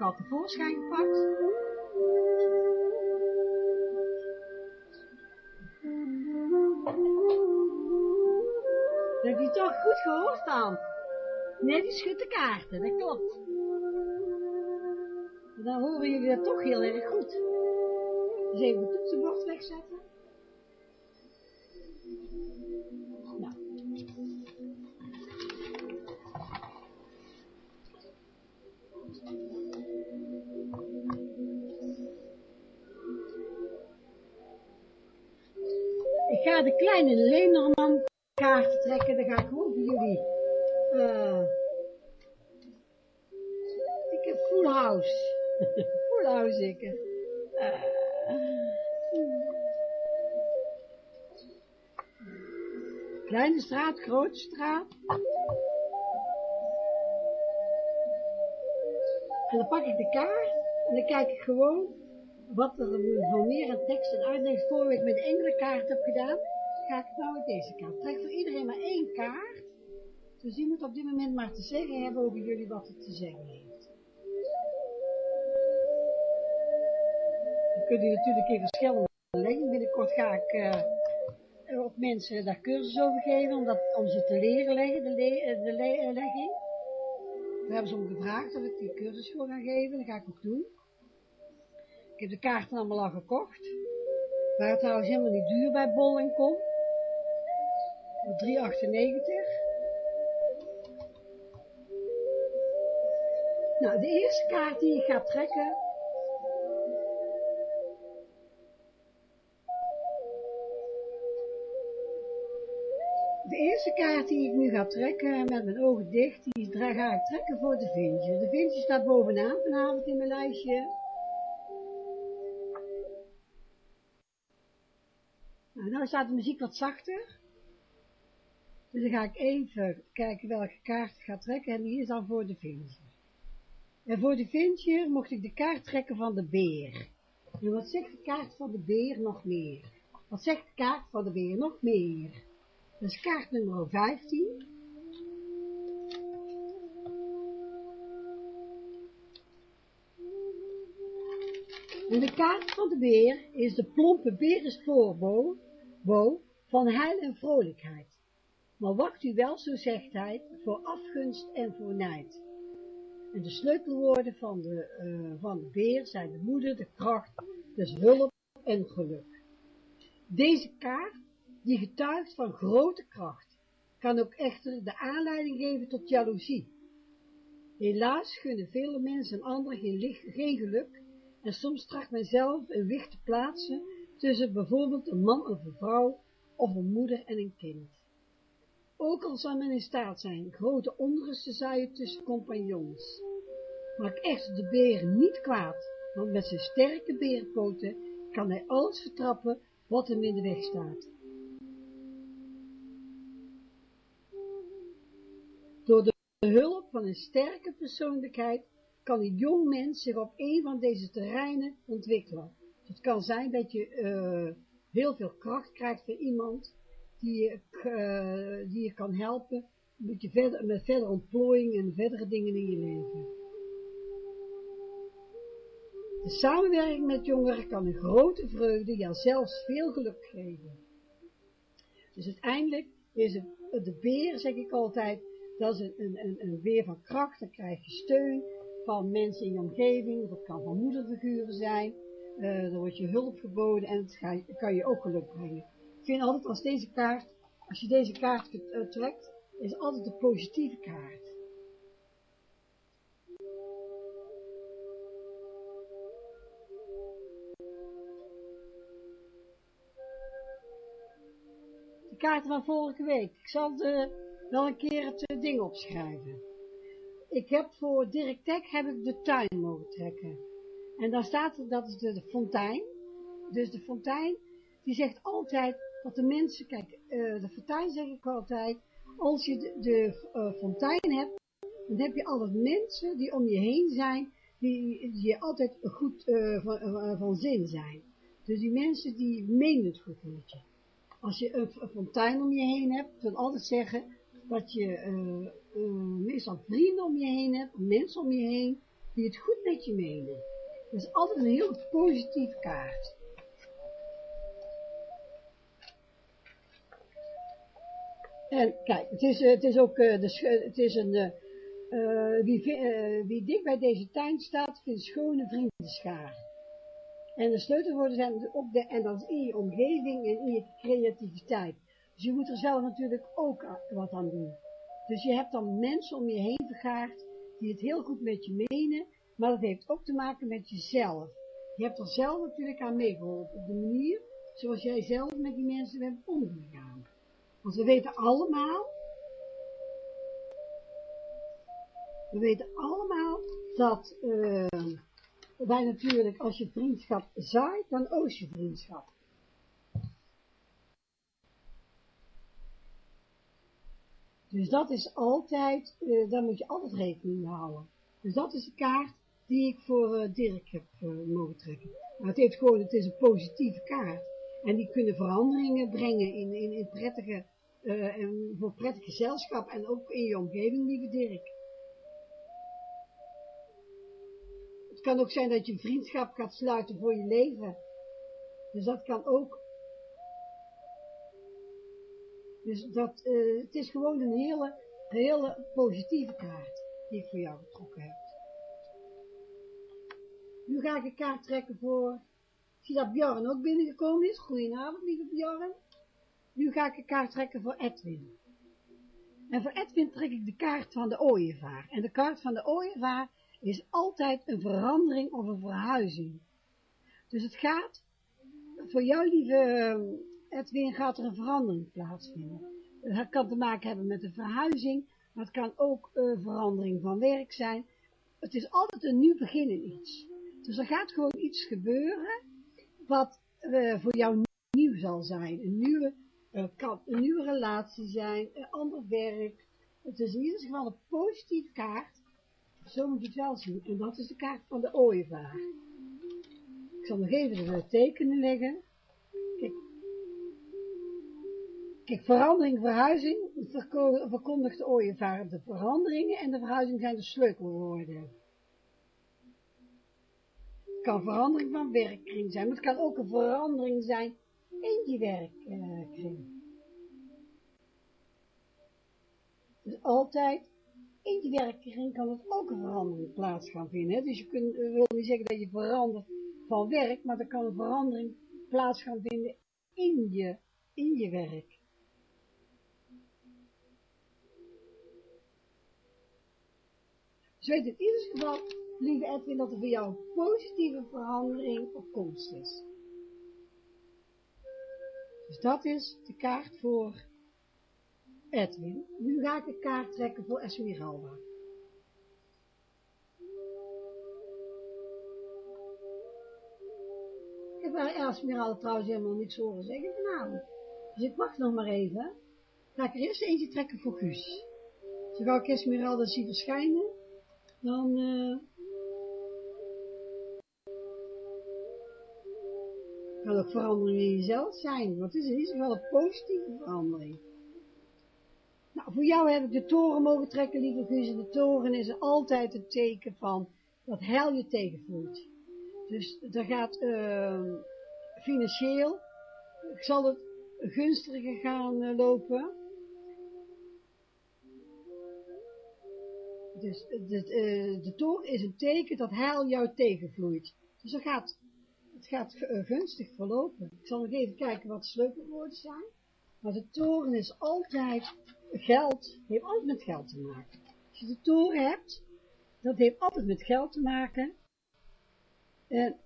Al tevoorschijn gepakt. Dat heb je toch goed gehoord dan? Nee, die schudt de kaarten, dat klopt. Dan horen jullie dat toch heel erg goed. Dus even het toetsenbord wegzetten. Straat. En dan pak ik de kaart en dan kijk ik gewoon wat er van meer aan tekst en uitleg vorige week met enkele kaart heb gedaan ga ik nou met deze kaart. Trek voor iedereen maar één kaart. Dus die moet op dit moment maar te zeggen hebben over jullie wat het te zeggen heeft. Dan kun je natuurlijk in verschillende leggen. Binnenkort ga ik uh, op mensen daar cursus over geven, om, dat, om ze te leren leggen, de, le de le legging. Daar hebben ze om gevraagd of ik die cursus voor ga geven. Dat ga ik ook doen. Ik heb de kaarten allemaal al gekocht. Waar trouwens helemaal niet duur bij Bol en Kom. 3,98. Nou, de eerste kaart die ik ga trekken. Eerste kaart die ik nu ga trekken met mijn ogen dicht, die ga ik trekken voor de vintje. De vintje staat bovenaan vanavond in mijn lijstje. Nou, nou staat de muziek wat zachter. Dus dan ga ik even kijken welke kaart ik ga trekken. En die is dan voor de vintje. En voor de vintje mocht ik de kaart trekken van de beer. En wat zegt de kaart van de beer nog meer? Wat zegt de kaart van de beer nog meer? Dat is kaart nummer 15. En de kaart van de beer is de plompe berenspoorbouw van heil en vrolijkheid. Maar wacht u wel, zo zegt hij, voor afgunst en voor nijd. En de sleutelwoorden van de, uh, van de beer zijn de moeder, de kracht, dus hulp en geluk. Deze kaart, die getuigt van grote kracht, kan ook echter de aanleiding geven tot jaloezie. Helaas gunnen vele mensen anderen geen, geen geluk en soms tracht men zelf een wicht te plaatsen tussen bijvoorbeeld een man of een vrouw of een moeder en een kind. Ook al zou men in staat zijn grote onrust te zaaien tussen compagnons. Maak echter de beer niet kwaad, want met zijn sterke beerpoten kan hij alles vertrappen wat hem in de weg staat. Door de hulp van een sterke persoonlijkheid kan een jong mens zich op een van deze terreinen ontwikkelen. Het kan zijn dat je uh, heel veel kracht krijgt van iemand die je, uh, die je kan helpen met, je verder, met verdere ontplooiing en verdere dingen in je leven. De samenwerking met jongeren kan een grote vreugde, ja zelfs veel geluk geven. Dus uiteindelijk is het, de beer, zeg ik altijd, dat is een, een, een beer van kracht, dan krijg je steun van mensen in je omgeving, dat kan van moederfiguren zijn, uh, dan wordt je hulp geboden en het kan je ook geluk brengen. Ik vind altijd als deze kaart, als je deze kaart uh, trekt, is altijd de positieve kaart. De kaarten van vorige week. Ik zal de, wel een keer het uh, ding opschrijven. Ik heb voor Dirk Tek heb ik de tuin mogen trekken. En daar staat dat is de, fontein. Dus de fontein, die zegt altijd dat de mensen, kijk, uh, de fontein zeg ik altijd, als je de, uh, fontein hebt, dan heb je alle mensen die om je heen zijn, die, die altijd goed van, zin zijn. Dus die mensen die menen het goed met je. Als je een, een fontein om je heen hebt, wil altijd zeggen dat je meestal vrienden om je heen hebt, mensen om je heen, die het goed met je menen. Dat is altijd een heel positieve kaart. En kijk, het is, het is ook, de, het is een, wie, wie dicht bij deze tuin staat, vindt schone vriendenschaar. En de sleutelwoorden zijn ook de, en dat is in je omgeving en in je creativiteit. Dus je moet er zelf natuurlijk ook wat aan doen. Dus je hebt dan mensen om je heen vergaard, die het heel goed met je menen, maar dat heeft ook te maken met jezelf. Je hebt er zelf natuurlijk aan meegeholpen, op de manier zoals jij zelf met die mensen bent omgegaan. Want we weten allemaal, we weten allemaal dat uh, wij natuurlijk, als je vriendschap zaait, dan oost je vriendschap. Dus dat is altijd, uh, daar moet je altijd rekening mee houden. Dus dat is de kaart die ik voor uh, Dirk heb uh, mogen trekken. Maar het, heeft gewoon, het is een positieve kaart. En die kunnen veranderingen brengen in, in, in prettige, voor prettig gezelschap en ook in je omgeving, lieve Dirk. Het kan ook zijn dat je vriendschap gaat sluiten voor je leven. Dus dat kan ook. Dus dat, uh, het is gewoon een hele, hele positieve kaart die ik voor jou getrokken heb. Nu ga ik een kaart trekken voor, zie dat Bjorn ook binnengekomen is. Goedenavond, lieve Bjorn. Nu ga ik een kaart trekken voor Edwin. En voor Edwin trek ik de kaart van de ooievaar. En de kaart van de ooievaar is altijd een verandering of een verhuizing. Dus het gaat, voor jou lieve Edwin, gaat er een verandering plaatsvinden. Het kan te maken hebben met een verhuizing, maar het kan ook verandering van werk zijn. Het is altijd een nieuw begin in iets. Dus er gaat gewoon iets gebeuren, wat uh, voor jou nieuw zal zijn. Een nieuwe, uh, kan een nieuwe relatie zijn, een ander werk. Het is in ieder geval een positieve kaart, zo moet je het wel zien. En dat is de kaart van de ooievaar. Ik zal nog even de tekenen leggen. Kijk, verandering, verhuizing, verkondigt de ooievaar de veranderingen en de verhuizing zijn de sleutelwoorden. Het kan verandering van werkkring zijn, maar het kan ook een verandering zijn in die werkkring. Dus altijd in die werkkring kan het ook een verandering plaats gaan vinden. Dus je kunt, wil niet zeggen dat je verandert van werk, maar er kan een verandering plaats gaan vinden in je, in je werk. Weet in ieder geval, lieve Edwin, dat er voor jou een positieve verandering op komst is. Dus dat is de kaart voor Edwin. Nu ga ik een kaart trekken voor Esmeralda. Ik heb Esmeralda trouwens helemaal niks horen zeggen vanavond. Dus ik wacht nog maar even. Ga ik er eerst eentje trekken voor Guus. Zo ik Esmeralda zie verschijnen, dan... Uh, kan ook verandering in jezelf zijn. Want het is in ieder geval een positieve verandering. Nou, voor jou heb ik de toren mogen trekken, lieve Guus. De toren is altijd een teken van dat heil je tegenvoert. Dus er gaat uh, financieel, zal het gunstiger gaan uh, lopen. Dus de, uh, de toren is een teken dat heil jou tegenvloeit. Dus dat gaat, het gaat gunstig verlopen. Ik zal nog even kijken wat de sleutelwoorden zijn. Maar de toren is altijd geld heeft altijd met geld te maken. Als je de toren hebt, dat heeft altijd met geld te maken. En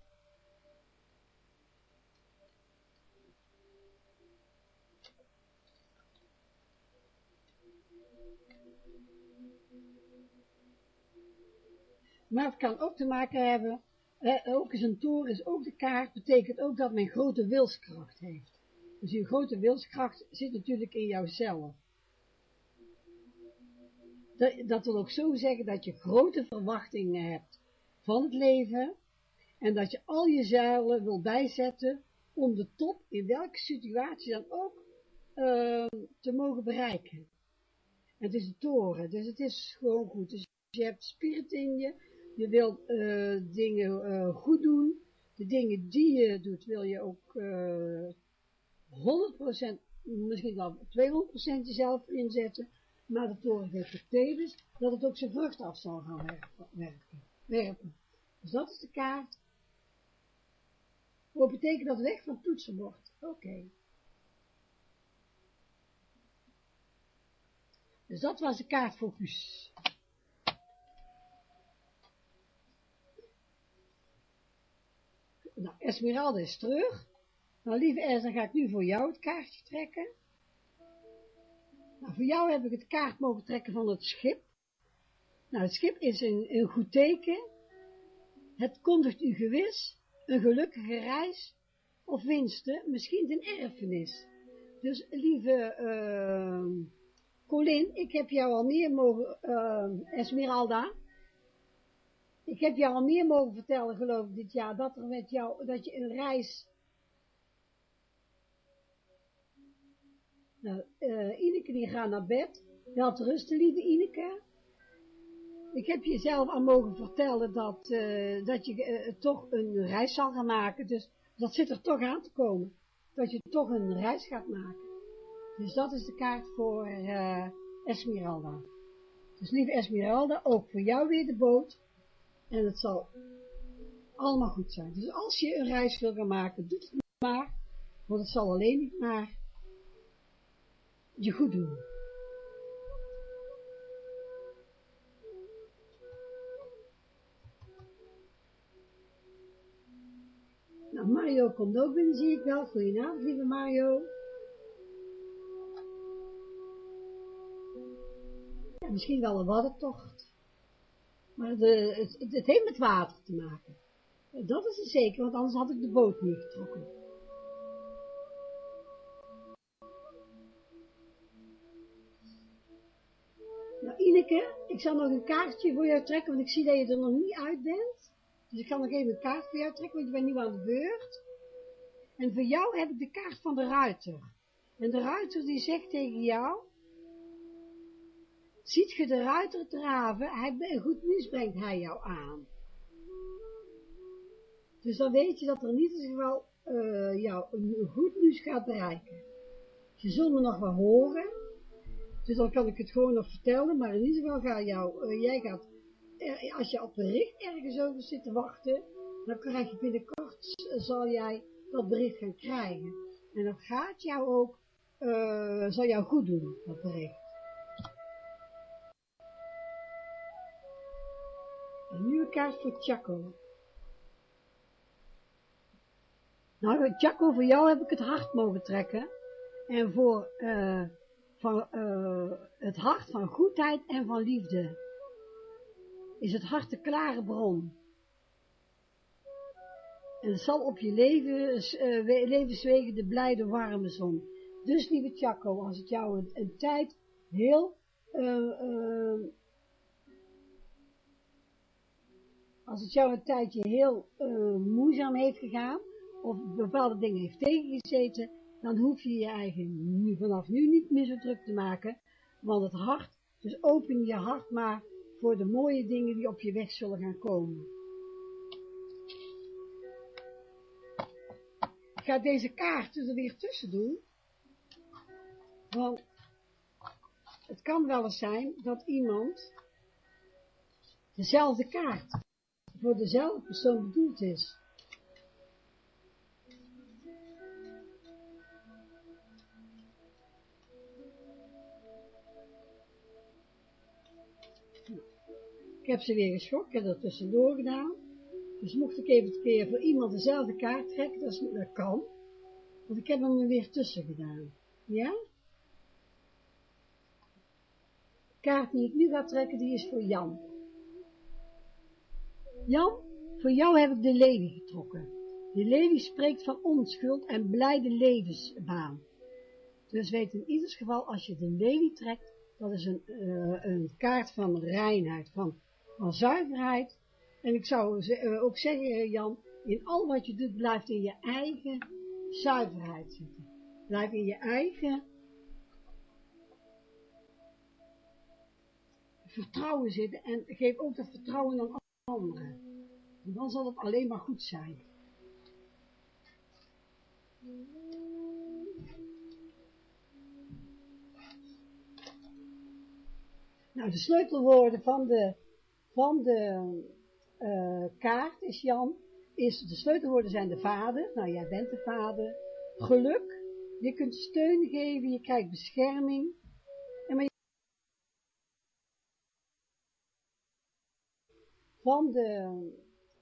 Maar het kan ook te maken hebben, eh, ook is een toren is ook de kaart, betekent ook dat men grote wilskracht heeft. Dus je grote wilskracht zit natuurlijk in jouzelf dat, dat wil ook zo zeggen dat je grote verwachtingen hebt van het leven en dat je al je zuilen wil bijzetten om de top in welke situatie dan ook uh, te mogen bereiken. Het is een toren, dus het is gewoon goed. Dus je hebt spirit in je, Je wilt uh, dingen uh, goed doen. De dingen die je doet, wil je ook uh, 100%, misschien wel 200% jezelf inzetten. Maar de toren geeft tevens dat het ook zijn vrucht af zal gaan werken. Dus dat is de kaart. Wat betekent dat weg van toetsenbord? Oké. Dus dat was de kaart focus. Nou, Esmeralda is terug. Nou, lieve Es, dan ga ik nu voor jou het kaartje trekken. Nou, voor jou heb ik het kaart mogen trekken van het schip. Nou, het schip is een, een goed teken. Het kondigt u gewis een gelukkige reis of winsten, misschien een erfenis. Dus, lieve uh, Colin, ik heb jou al meer mogen, uh, Esmeralda, ik heb jou al meer mogen vertellen, geloof ik, dit jaar, dat er met jou, dat je een reis, nou, uh, Ineke die gaat naar bed, wel te rusten, lieve Ineke. Ik heb je zelf al mogen vertellen dat, uh, dat je uh, toch een reis zal gaan maken, dus dat zit er toch aan te komen, dat je toch een reis gaat maken. Dus dat is de kaart voor Esmeralda. Dus lieve Esmeralda, ook voor jou weer de boot. En het zal allemaal goed zijn. Dus als je een reis wil gaan maken, doe het maar. Want het zal alleen maar je goed doen. Nou, Mario komt ook binnen, zie ik wel. Goedenavond, lieve Mario. Ja, misschien wel een waddentocht. Maar de, het, het, heeft met water te maken. Dat is zeker, want anders had ik de boot niet getrokken. Nou, Ineke, ik zal nog een kaartje voor jou trekken, want ik zie dat je er nog niet uit bent. Dus ik ga nog even een kaart voor jou trekken, want je bent nu aan de beurt. En voor jou heb ik de kaart van de ruiter. En de ruiter die zegt tegen jou, Ziet ge de ruiter draven, hij, goed nieuws brengt hij jou aan. Dus dan weet je dat er in geval uh, jou een goed nieuws gaat bereiken. Je zult me nog wel horen, dus dan kan ik het gewoon nog vertellen, maar in ieder geval ga jou, uh, jij gaat, als je op bericht ergens over zit te wachten, dan krijg je binnenkort, zal jij dat bericht gaan krijgen. En dat gaat jou ook, zal jou goed doen, dat bericht. Kaart voor Chaco. Nou, Chaco, voor jou heb ik het hart mogen trekken. En voor uh, van, uh, het hart van goedheid en van liefde is het hart de klare bron. En zal op je leven, uh, levenswegen de blijde warme zon. Dus, lieve Chaco, als het jou een tijd heel als het jou een tijdje heel uh, moeizaam heeft gegaan, of bepaalde dingen heeft tegengezeten, dan hoef je je eigen nu, vanaf nu niet meer zo druk te maken, want het hart, dus open je hart maar voor de mooie dingen die op je weg zullen gaan komen. Ik ga deze kaart er weer tussen doen, want het kan wel eens zijn dat iemand dezelfde kaart voor dezelfde persoon bedoeld is. Ik heb ze weer geschokt, ik heb er tussendoor gedaan. Dus mocht ik even keer voor iemand dezelfde kaart trekken, dat, is, dat kan. Want ik heb hem er weer tussen gedaan. Ja? De kaart die ik nu ga trekken, die is voor Jan. Jan, voor jou heb ik de lelie getrokken. De lelie spreekt van onschuld en blijde levensbaan. Dus weet in ieder geval, als je de lelie trekt, dat is een, uh, een kaart van reinheid, van, van zuiverheid. En ik zou uh, ook zeggen, Jan, in al wat je doet, blijf in je eigen zuiverheid zitten. Blijf in je eigen vertrouwen zitten en geef ook dat vertrouwen aan anderen. Dan zal het alleen maar goed zijn. Nou, de sleutelwoorden van de, van de uh, kaart is Jan, is, de sleutelwoorden zijn de vader, nou jij bent de vader, geluk, je kunt steun geven, je krijgt bescherming, van de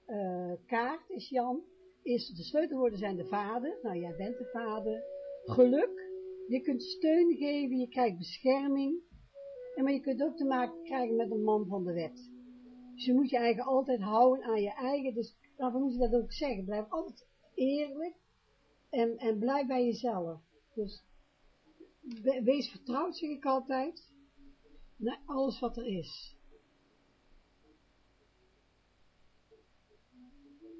uh, kaart is Jan, is, de sleutelwoorden zijn de vader, nou jij bent de vader, geluk, je kunt steun geven, je krijgt bescherming, en maar je kunt ook te maken krijgen met een man van de wet. Dus je moet je eigen altijd houden aan je eigen, dus daarvoor moet je dat ook zeggen, blijf altijd eerlijk en, en blijf bij jezelf. Dus wees vertrouwd, zeg ik altijd, naar alles wat er is.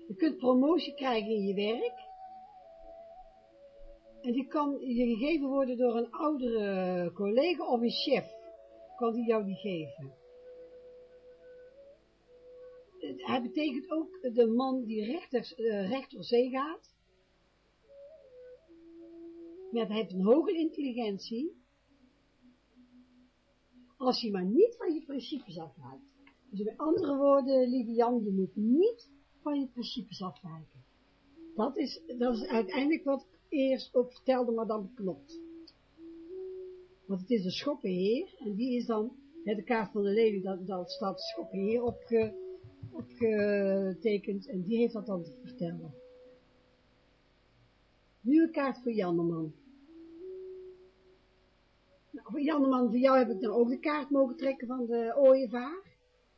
Je kunt promotie krijgen in je werk. En die kan je gegeven worden door een oudere collega of een chef. Kan die jou die geven. Hij betekent ook de man die rechter, uh, recht zee gaat. Maar hij heeft een hoge intelligentie. Als je maar niet van je principes afwijkt. Dus met andere woorden, lieve Jan, je moet niet van je principes afwijken. Dat is, dat is uiteindelijk wat ik eerst ook vertelde, maar dan klopt. Want het is een schoppenheer, en die is dan, de kaart van de lelie, dat, dat staat schoppenheer opge, opgetekend, en die heeft dat dan te vertellen. Nu een kaart voor Janneman. Nou, voor Janneman, voor jou heb ik dan ook de kaart mogen trekken van de ooievaar.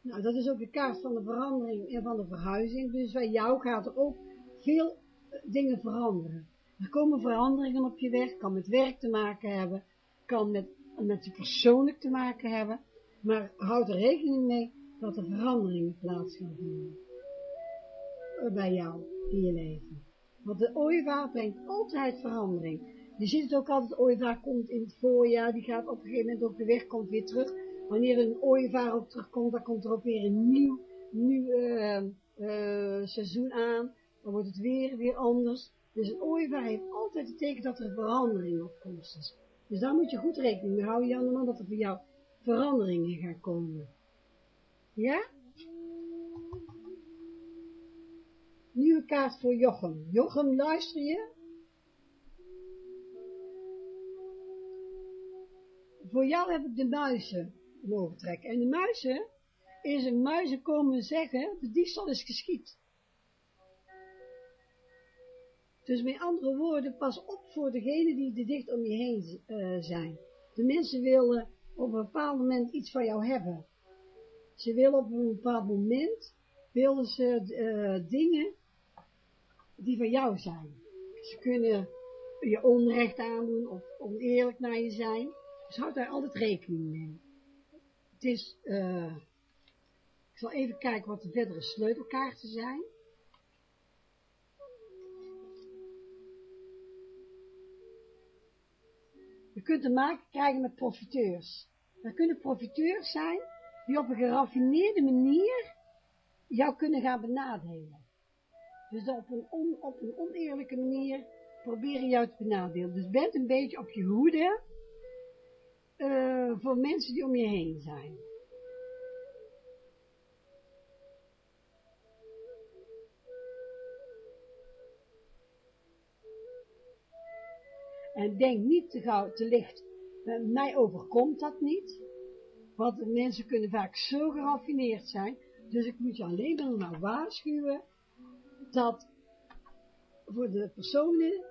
Nou, dat is ook de kaart van de verandering en van de verhuizing. Dus bij jou gaat er ook veel eh, dingen veranderen. Er komen veranderingen op je weg, kan met werk te maken hebben, kan met, met je persoonlijk te maken hebben. Maar houd er rekening mee dat er veranderingen plaats gaan vinden. Eh, bij jou in je leven. Want de ooievaar brengt altijd verandering. Je ziet het ook altijd, de ooievaar komt in het voorjaar, die gaat op een gegeven moment op de weg, komt weer terug. Wanneer een ooievaar ook terugkomt, dan komt er ook weer een nieuw, nieuw uh, uh, seizoen aan. Dan wordt het weer, weer anders. Dus een ooievaar heeft altijd het teken dat er verandering op komst is. Dus daar moet je goed rekening mee houden, Jan, dat er voor jou veranderingen gaan komen. Ja? Nieuwe kaart voor Jochem. Jochem, luister je? Voor jou heb ik de muizen mogen trekken. En de muizen, is een muizen komen zeggen, de diefstal is geschied. Dus met andere woorden, pas op voor degenen die er dicht om je heen uh, zijn. De mensen willen op een bepaald moment iets van jou hebben. Ze willen op een bepaald moment, willen ze uh, dingen die van jou zijn. Ze kunnen je onrecht aandoen of oneerlijk naar je zijn. Dus houd daar altijd rekening mee. Het is, uh, ik zal even kijken wat de verdere sleutelkaarten zijn. Je kunt te maken krijgen met profiteurs. Er kunnen profiteurs zijn die op een geraffineerde manier jou kunnen gaan benadelen. Dus op een, on, op een oneerlijke manier proberen jou te benadelen. Dus bent een beetje op je hoede uh, voor mensen die om je heen zijn. En denk niet te gauw, te licht, uh, mij overkomt dat niet, want mensen kunnen vaak zo geraffineerd zijn, dus ik moet je alleen maar waarschuwen, dat voor de personen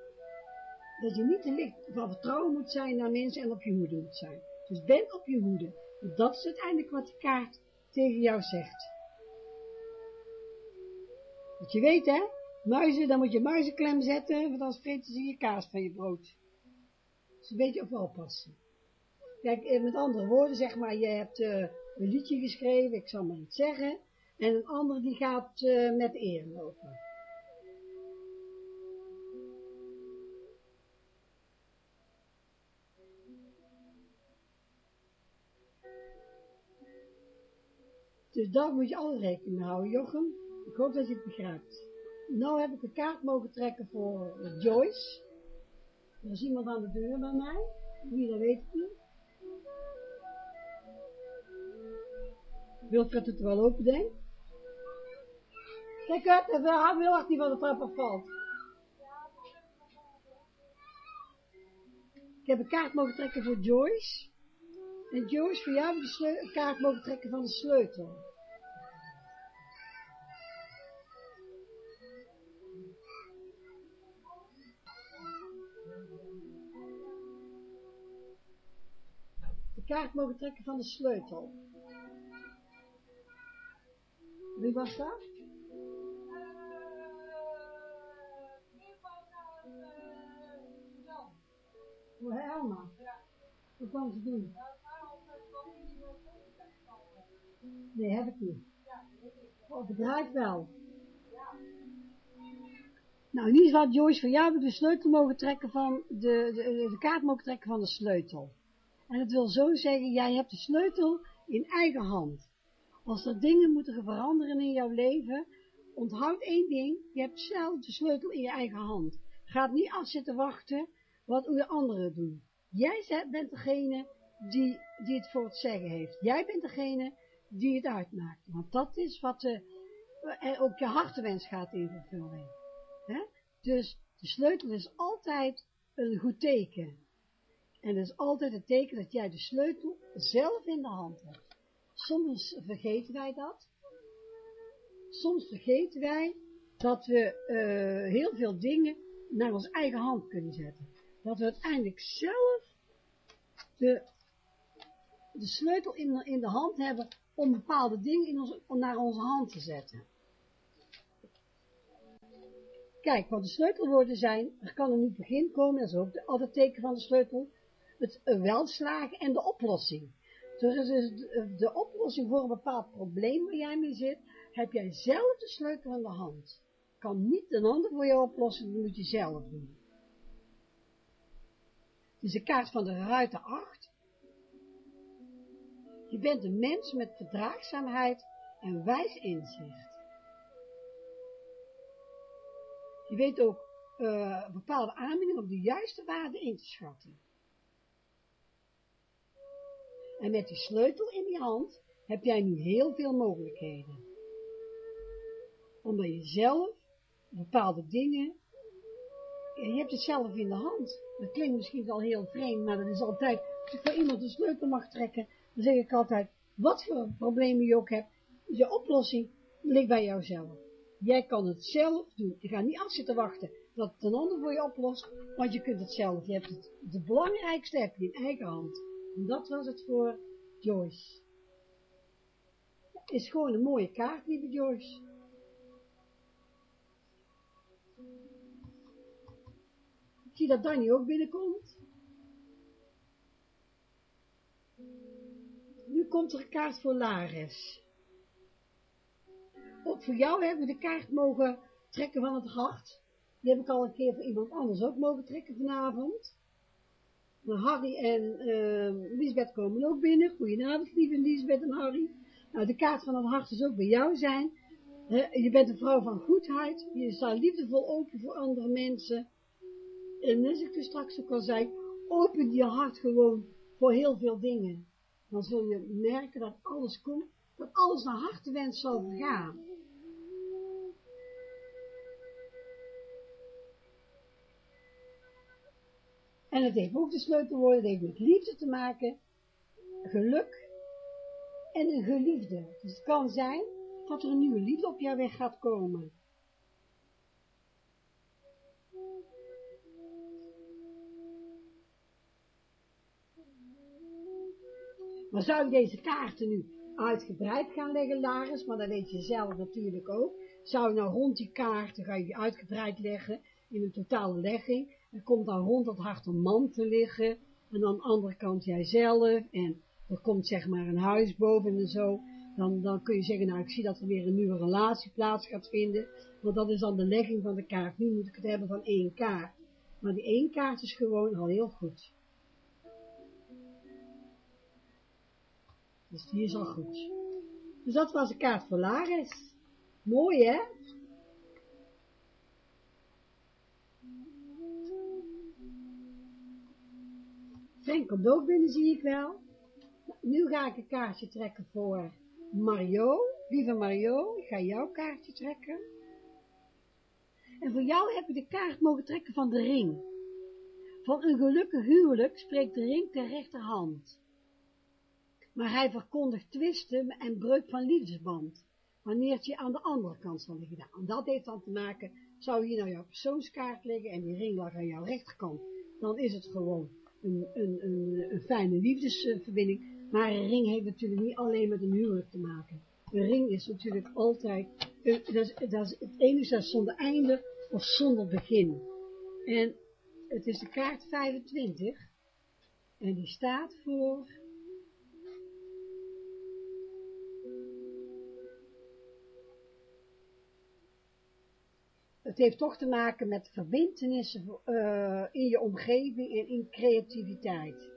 dat je niet te licht van vertrouwen moet zijn naar mensen en op je hoede moet zijn. Dus ben op je hoede. Want dat is uiteindelijk wat de kaart tegen jou zegt. Dat je weet, hè, muizen, dan moet je muizenklem zetten, want anders vreten ze je kaas van je brood. Dus een beetje op oppassen. Kijk, eh, met andere woorden, zeg maar, je hebt uh, een liedje geschreven, ik zal maar niet zeggen, en een ander die gaat uh, met eer lopen. Dus daar moet je alle rekening mee houden, Jochem. Ik hoop dat je het begrijpt. Nou heb ik een kaart mogen trekken voor Joyce. Er is iemand aan de deur bij mij. Wie, dat weet ik niet. Wilfred het wel open, denk Kijk uit, en wil heel niet van de trap afvalt. Ik heb een kaart mogen trekken voor Joyce. En Joyce, voor jou een kaart mogen trekken van de sleutel. De kaart mogen trekken van de sleutel. Wie was dat? Voor Elma. Wat kan ze doen? Nee, heb ik niet. Oh, bedrijf wel. Nou, ieder geval, Joyce, voor jou de sleutel mogen trekken van, de, de, de kaart mogen trekken van de sleutel. En het wil zo zeggen, jij hebt de sleutel in eigen hand. Als er dingen moeten veranderen in jouw leven, onthoud één ding, je hebt zelf de sleutel in je eigen hand. Gaat niet af zitten wachten wat de anderen doen. Jij bent degene die, die het voor het zeggen heeft. Jij bent degene die het uitmaakt. Want dat is wat de, eh, ook je hartenwens gaat in vervulling. Dus de sleutel is altijd een goed teken. En het is altijd het teken dat jij de sleutel zelf in de hand hebt. Soms vergeten wij dat. Soms vergeten wij dat we heel veel dingen naar onze eigen hand kunnen zetten. Dat we uiteindelijk zelf de, de sleutel in, in de hand hebben om bepaalde dingen in naar onze hand te zetten. Kijk, wat de sleutelwoorden zijn, er kan een nieuw begin komen, dat is ook de, altijd teken van de sleutel, het welslagen en de oplossing. Dus de, de oplossing voor een bepaald probleem waar jij mee zit, heb jij zelf de sleutel in de hand. Kan niet een ander voor jou oplossen, dat moet je zelf doen. Is een kaart van de ruiter 8. Je bent een mens met verdraagzaamheid en wijs inzicht. Je weet ook uh, bepaalde aanbiedingen op de juiste waarde in te schatten. En met die sleutel in je hand heb jij nu heel veel mogelijkheden. Omdat je zelf bepaalde dingen, je hebt het zelf in de hand. Dat klinkt misschien wel heel vreemd, maar dat is altijd, als ik voor iemand de sleutel mag trekken, dan zeg ik altijd, wat voor problemen je ook hebt, de oplossing ligt bij jouzelf. Jij kan het zelf doen. Je gaat niet af zitten wachten dat het een ander voor je oplost, want je kunt het zelf. Je hebt het, de belangrijkste heb je in eigen hand. En dat was het voor Joyce. Het is gewoon een mooie kaart, lieve Joyce. Ik zie dat Danny ook binnenkomt. Komt er een kaart voor Laris. Ook voor jou hebben we de kaart mogen trekken van het hart. Die heb ik al een keer voor iemand anders ook mogen trekken vanavond. Harry en uh, Lisbeth komen ook binnen. Goedenavond, lieve Lisbeth en Harry. Nou, de kaart van het hart is ook bij jou zijn. je bent een vrouw van goedheid. Je staat liefdevol open voor andere mensen. En net ik dus straks ook al zei, open je hart gewoon voor heel veel dingen. Dan zul je merken dat alles komt, dat alles naar hartewens zal vergaan. En het heeft ook de sleutelwoorden, het heeft met liefde te maken, geluk en een geliefde. Dus het kan zijn dat er een nieuwe liefde op jouw weg gaat komen. Maar zou je deze kaarten nu uitgebreid gaan leggen, Laris, maar dat weet je zelf natuurlijk ook. Zou je nou rond die kaarten, ga je die uitgebreid leggen, in een totale legging, er komt dan rond het hart een man te liggen, en aan de andere kant jijzelf, en er komt zeg maar een huis boven en zo, dan, dan kun je zeggen, nou ik zie dat er weer een nieuwe relatie plaats gaat vinden, want dat is dan de legging van de kaart. Nu moet ik het hebben van één kaart. Maar die één kaart is gewoon al heel goed. Dus die is al goed. Dus dat was een kaart voor Laris. Mooi, hè? Frank komt ook binnen, zie ik wel. Nu ga ik een kaartje trekken voor Mario. Lieve Mario, ik ga jouw kaartje trekken. En voor jou heb ik de kaart mogen trekken van de ring. Van een gelukkig huwelijk spreekt de ring ter rechterhand. Maar hij verkondigt twisten en breuk van liefdesband, wanneer het je aan de andere kant zal liggen. Nou, en dat heeft dan te maken, zou hier nou jouw persoonskaart liggen en die ring lag aan jouw rechterkant, dan is het gewoon een, een, een, een fijne liefdesverbinding. Maar een ring heeft natuurlijk niet alleen met een huwelijk te maken. Een ring is natuurlijk altijd, dat is, dat is het enige dat zonder einde of zonder begin. En het is de kaart 25 en die staat voor het heeft toch te maken met verbindenissen uh, in je omgeving en in creativiteit.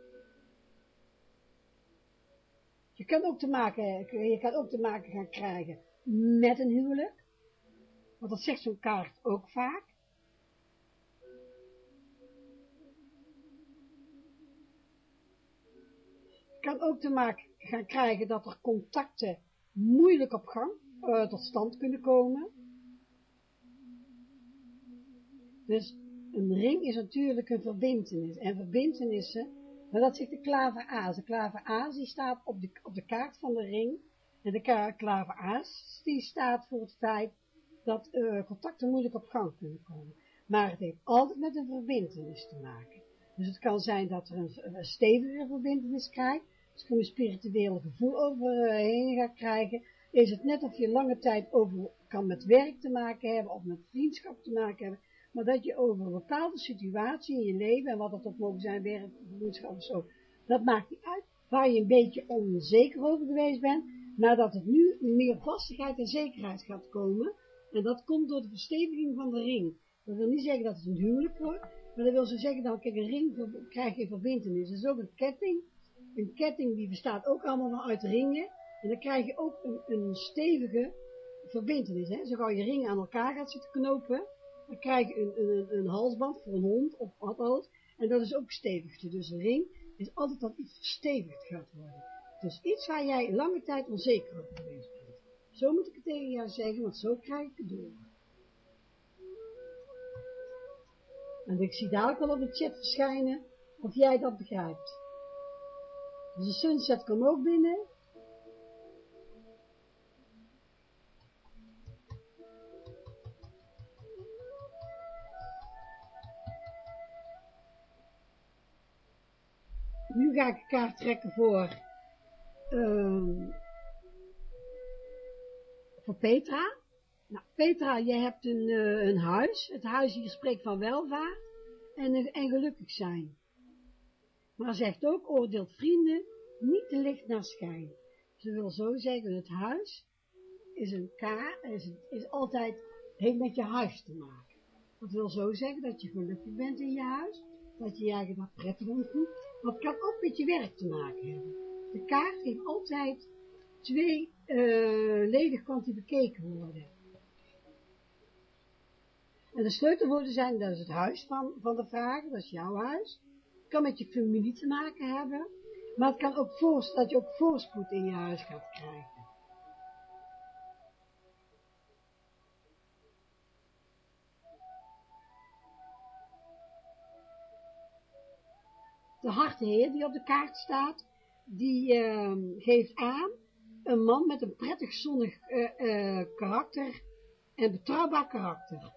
Je kan ook te maken, je kan ook te maken gaan krijgen met een huwelijk. Want dat zegt zo'n kaart ook vaak. Je kan ook te maken gaan krijgen dat er contacten moeilijk op gang uh, tot stand kunnen komen. Dus een ring is natuurlijk een verbindenis. En verbindenissen, maar dat zit de klaver aas. De klaver aas die staat op de, op de kaart van de ring. En de klaver aas die staat voor het feit dat uh, contacten moeilijk op gang kunnen komen. Maar het heeft altijd met een verbindenis te maken. Dus het kan zijn dat er een, een stevige verbindenis krijgt. Als je een spirituele gevoel overheen gaat krijgen, is het net of je lange tijd over kan met werk te maken hebben of met vriendschap te maken hebben maar dat je over een bepaalde situatie in je leven, en wat dat ook mogen zijn, werk, vriendschap of zo, dat maakt niet uit, waar je een beetje onzeker over geweest bent, maar dat het nu meer vastigheid en zekerheid gaat komen, en dat komt door de versteviging van de ring. Dat wil niet zeggen dat het een huwelijk wordt, maar dat wil zo zeggen dat kijk, een ring krijg je verbindenis. Dat is ook een ketting. Een ketting die bestaat ook allemaal uit ringen. En dan krijg je ook een, een stevige verbindenis. Hè? Zo gauw je ringen aan elkaar gaat zitten knopen, dan krijg een, een, een halsband voor een hond of wat alles. En dat is ook stevig. Dus een ring is altijd dat iets verstevigd gaat worden. Dus iets waar jij lange tijd onzeker over geweest bent. Zo moet ik het tegen jou zeggen, want zo krijg ik het door. En ik zie dadelijk wel op de chat verschijnen of jij dat begrijpt. Dus de sunset komt ook binnen. Ga kaart trekken voor, uh, voor Petra. Nou, Petra, je hebt een, uh, een huis. Het huis hier spreekt van welvaart en, en gelukkig zijn. Maar zegt ook, oordeelt vrienden niet te licht naar schijn. Ze wil zo zeggen, het huis is een kaart, is, is altijd, heeft met je huis te maken. Dat wil zo zeggen dat je gelukkig bent in je huis, dat je je eigen daar prettig voelt, dat kan ook met je werk te maken hebben. De kaart heeft altijd twee uh, ledigkanten bekeken worden. En de sleutelwoorden zijn, dat is het huis van, van de vraag, dat is jouw huis. Het kan met je familie te maken hebben, maar het kan ook voor, dat je ook voorspoed in je huis gaat krijgen. De hartheer die op de kaart staat, die uh, geeft aan een man met een prettig zonnig uh, uh, karakter en betrouwbaar karakter.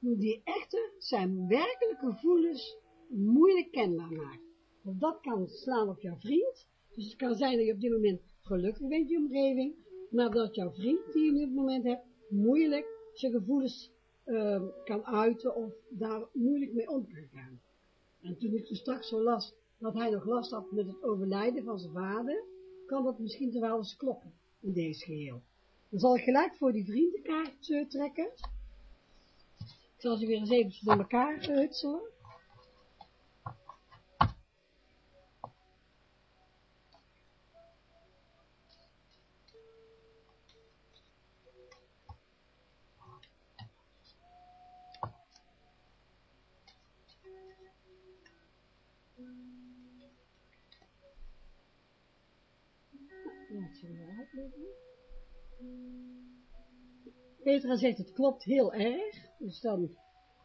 Die echter zijn werkelijke gevoelens moeilijk kenbaar maakt. Want dat kan slaan op jouw vriend. Dus het kan zijn dat je op dit moment gelukkig bent in je omgeving, maar dat jouw vriend die je op het moment hebt, moeilijk zijn gevoelens uh, kan uiten of daar moeilijk mee om kan gaan. En toen ik er straks zo las dat hij nog last had met het overlijden van zijn vader, kan dat misschien wel eens kloppen in deze geheel. Dan zal ik gelijk voor die vriendenkaart uh, trekken. Ik zal ze weer eens even door elkaar hutselen. Laat Petra zegt, het klopt heel erg. Dus dan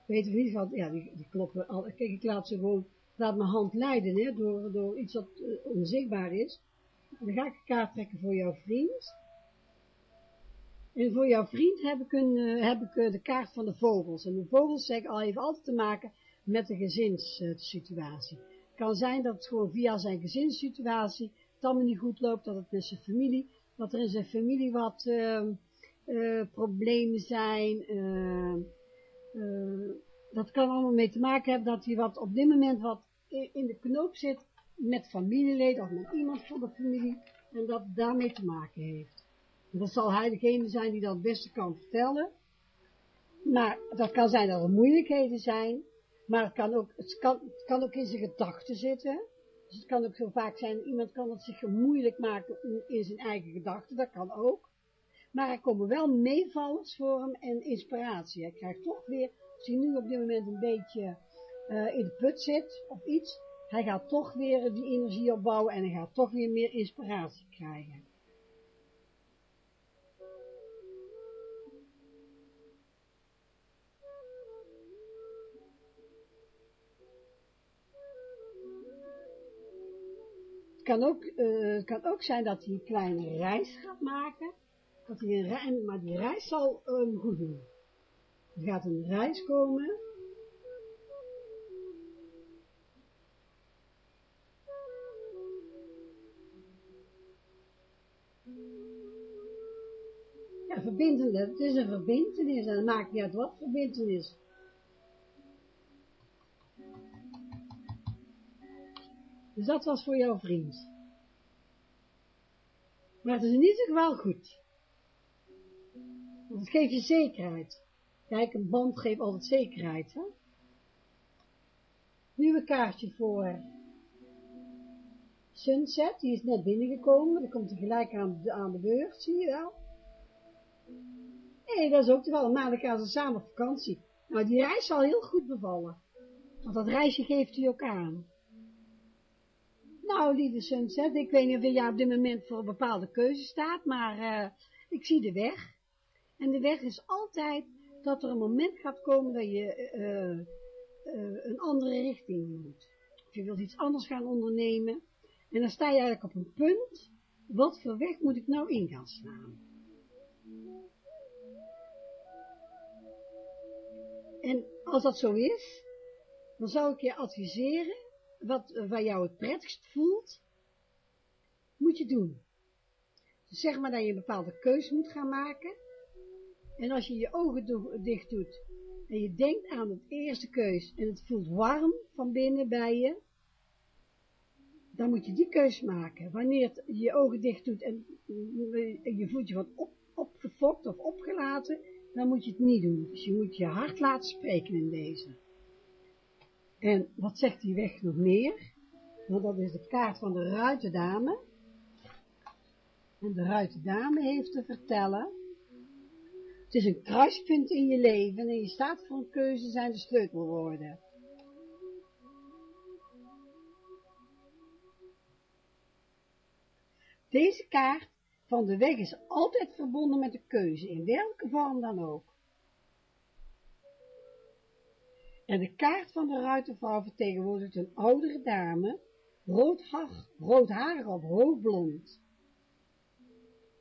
weten we niet van, ja, die, die kloppen al. Kijk, ik laat ze gewoon, laat mijn hand leiden, hè, door, door iets wat uh, onzichtbaar is. Dan ga ik een kaart trekken voor jouw vriend. En voor jouw vriend heb ik, een, uh, heb ik uh, de kaart van de vogels. En de vogels zeggen al even altijd te maken met de gezinssituatie. Het kan zijn dat het gewoon via zijn gezinssituatie het allemaal niet goed loopt, dat het met zijn familie, dat er in zijn familie wat uh, uh, problemen zijn. Uh, dat kan allemaal mee te maken hebben dat hij wat op dit moment wat in de knoop zit met familieleden of met iemand van de familie en dat daarmee te maken heeft. Dat zal hij degene zijn die dat het beste kan vertellen. Maar dat kan zijn dat er moeilijkheden zijn, maar kan ook, het kan, het kan ook in zijn gedachten zitten. Dus het kan ook zo vaak zijn, iemand kan het zich moeilijk maken in zijn eigen gedachten, dat kan ook. Maar er komen wel meevallers voor hem en inspiratie. Hij krijgt toch weer, als hij nu op dit moment een beetje uh, in de put zit, of iets, hij gaat toch weer die energie opbouwen en hij gaat toch weer meer inspiratie krijgen. Kan ook, het kan ook zijn dat hij een kleine reis gaat maken. Dat hij een reis, maar die reis zal um, goed doen. Er gaat een reis komen. Ja, verbindende. Het is een verbindenis en het maakt niet uit wat verbindenis. Dus dat was voor jouw vriend. Maar het is in ieder geval goed. Want het geeft je zekerheid. Kijk, een band geeft altijd zekerheid, hè. Een kaartje voor Sunset, die is net binnengekomen, die komt aan de, aan de beurt, zie je wel. Nee, dat is ook wel, maandag gaan ze samen op vakantie. Nou, die reis zal heel goed bevallen. Want dat reisje geeft hij ook aan. Nou, lieve Sunset, ik weet niet of je op dit moment voor een bepaalde keuze staat, maar uh, ik zie de weg. En de weg is altijd dat er een moment gaat komen dat je uh, uh, een andere richting moet. Of je wilt iets anders gaan ondernemen. En dan sta je eigenlijk op een punt, wat voor weg moet ik nou in gaan slaan? En als dat zo is, dan zou ik je adviseren wat waar jou het prettigst voelt, moet je doen. Dus zeg maar dat je een bepaalde keuze moet gaan maken. En als je je ogen dicht doet en je denkt aan het eerste keus en het voelt warm van binnen bij je, dan moet je die keus maken. Wanneer je je ogen dicht doet en je voelt je wat op, opgefokt of opgelaten, dan moet je het niet doen. Dus je moet je hart laten spreken in deze. En wat zegt die weg nog meer? Want dat is de kaart van de ruitendame. En de ruitendame heeft te vertellen. Het is een kruispunt in je leven en je staat voor een keuze zijn de sleutelwoorden. Deze kaart van de weg is altijd verbonden met de keuze, in welke vorm dan ook. En de kaart van de ruitenvrouw vertegenwoordigt een oudere dame, roodharig, roodharig of roodblond.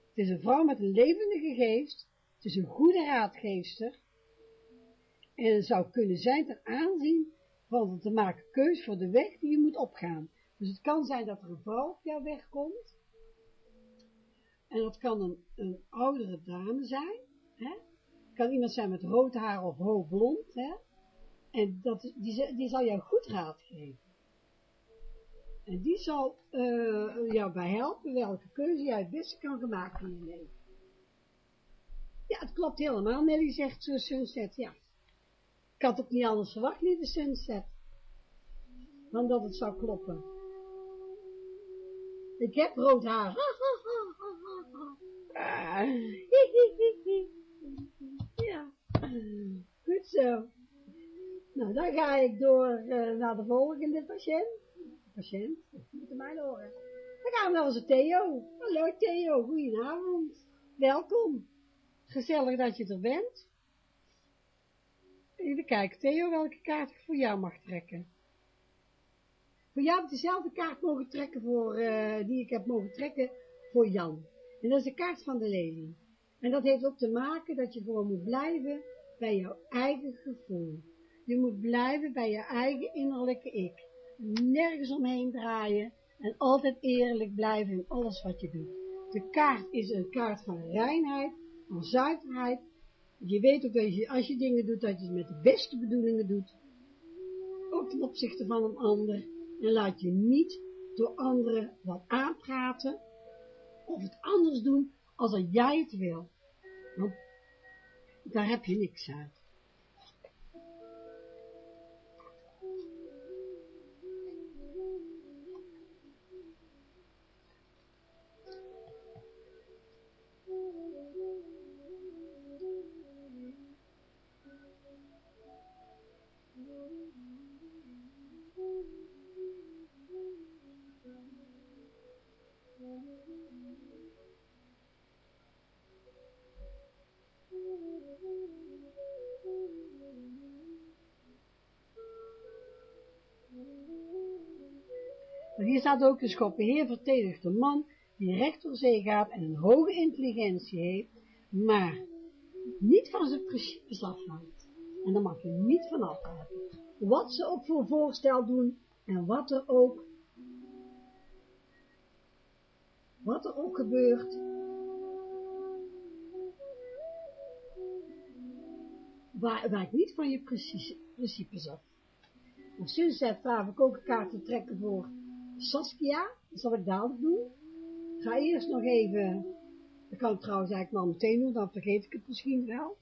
Het is een vrouw met een levendige geest, het is een goede raadgeefster, en het zou kunnen zijn ten aanzien van te maken keus voor de weg die je moet opgaan. Dus het kan zijn dat er een vrouw op jouw weg komt, en dat kan een, een oudere dame zijn, hè? Het kan iemand zijn met rood haar of roodblond, hè? En dat, die, die zal jou goed raad geven. En die zal uh, jou bij helpen welke keuze jij het beste kan gemaakt in je leven. Ja, het klopt helemaal. Nelly zegt zo Sunset, ja. Ik had het niet anders verwacht, lieve Sunset. Dan dat het zou kloppen. Ik heb rood haar. ja, goed zo. Nou, dan ga ik door uh, naar de volgende patiënt. Patiënt, moet mij horen. Dan gaan we naar onze Theo. Hallo Theo, goedenavond. Welkom. Gezellig dat je er bent. Even kijken, Theo, welke kaart ik voor jou mag trekken. Voor jou heb ik dezelfde kaart mogen trekken voor, uh, die ik heb mogen trekken voor Jan. En dat is de kaart van de lelie. En dat heeft ook te maken dat je gewoon moet blijven bij jouw eigen gevoel. Je moet blijven bij je eigen innerlijke ik. Nergens omheen draaien en altijd eerlijk blijven in alles wat je doet. De kaart is een kaart van reinheid, van zuiverheid. Je weet ook dat je, als je dingen doet, dat je het met de beste bedoelingen doet. Ook ten opzichte van een ander. En laat je niet door anderen wat aanpraten of het anders doen als dat jij het wil. Want daar heb je niks aan. Staat ook de schop, heer verdedigt de man die recht door zee gaat en een hoge intelligentie heeft, maar niet van zijn principes afhangt. En daar mag je niet van afhaken. Wat ze ook voor voorstel doen en wat er ook, wat er ook gebeurt, waar, ik niet van je principes af. Of sinds vraag ik ook een kaart te trekken voor Saskia, zal ik dadelijk doen. Ga eerst nog even, dat kan ik trouwens eigenlijk maar meteen doen, dan vergeet ik het misschien wel.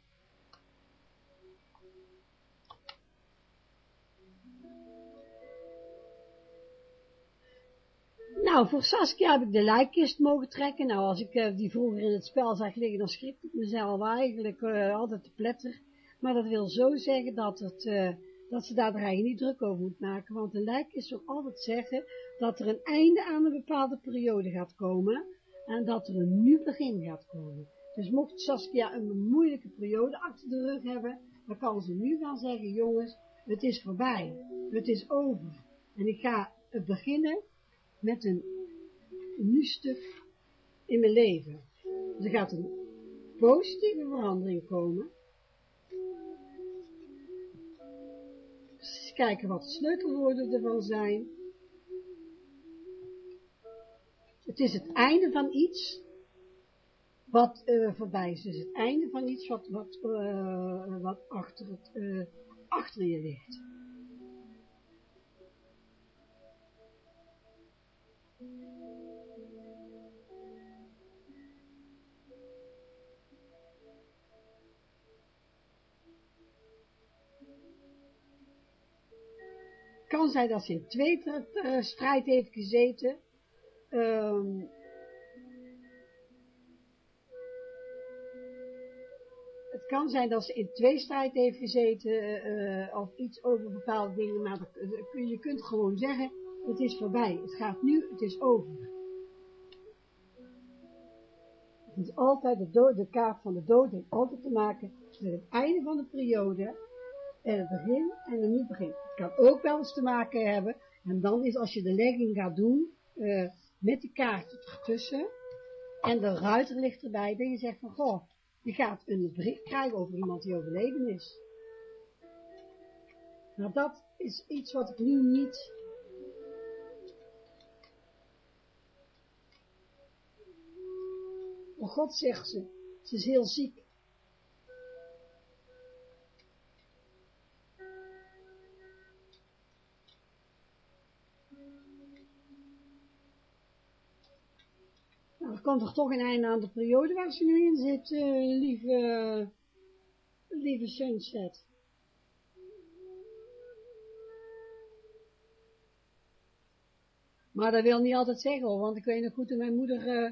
Nou, voor Saskia heb ik de lijkkist mogen trekken. Nou, als ik uh, die vroeger in het spel zag liggen, dan schrik ik mezelf eigenlijk uh, altijd te pletter. Maar dat wil zo zeggen dat het... Uh, dat ze daar eigenlijk niet druk over moet maken, want een lijk is toch altijd zeggen dat er een einde aan een bepaalde periode gaat komen en dat er een nieuw begin gaat komen. Dus mocht Saskia een moeilijke periode achter de rug hebben, dan kan ze nu gaan zeggen, jongens, het is voorbij, het is over. En ik ga beginnen met een nieuw stuk in mijn leven. Er gaat een positieve verandering komen, kijken wat de sleutelwoorden ervan zijn. Het is het einde van iets wat uh, voorbij is. Dus het einde van iets wat, wat, uh, wat achter, het, uh, achter je ligt. kan zijn dat ze in twee strijd heeft gezeten. Um, het kan zijn dat ze in twee strijd heeft gezeten uh, of iets over bepaalde dingen, maar dat, je kunt gewoon zeggen, het is voorbij, het gaat nu, het is over. Het is altijd de, kaart van de dood heeft altijd te maken met het einde van de periode en het begin en een nieuw begin. Het kan ook wel eens te maken hebben, en dan is als je de legging gaat doen, uh, met die kaart ertussen, en de ruiter ligt erbij, dat je zegt van, goh, je gaat een bericht krijgen over iemand die overleden is. Nou, dat is iets wat ik nu niet... Maar God zegt ze, ze is heel ziek. Komt toch toch een einde aan de periode waar ze nu in zit, uh, lieve, lieve Sunset. Maar dat wil niet altijd zeggen hoor, want ik weet nog goed dat mijn moeder, uh,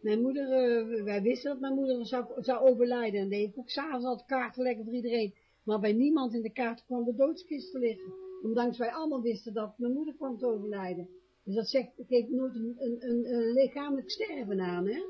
mijn moeder, uh, wij wisten dat mijn moeder zou, zou overlijden. En deed ook s'avonds altijd kaarten leggen voor iedereen. Maar bij niemand in de kaart kwam de doodskist te liggen. Ondanks wij allemaal wisten dat mijn moeder kwam te overlijden. Dus dat zegt, geeft nooit een, een, een, lichamelijk sterven aan, hè.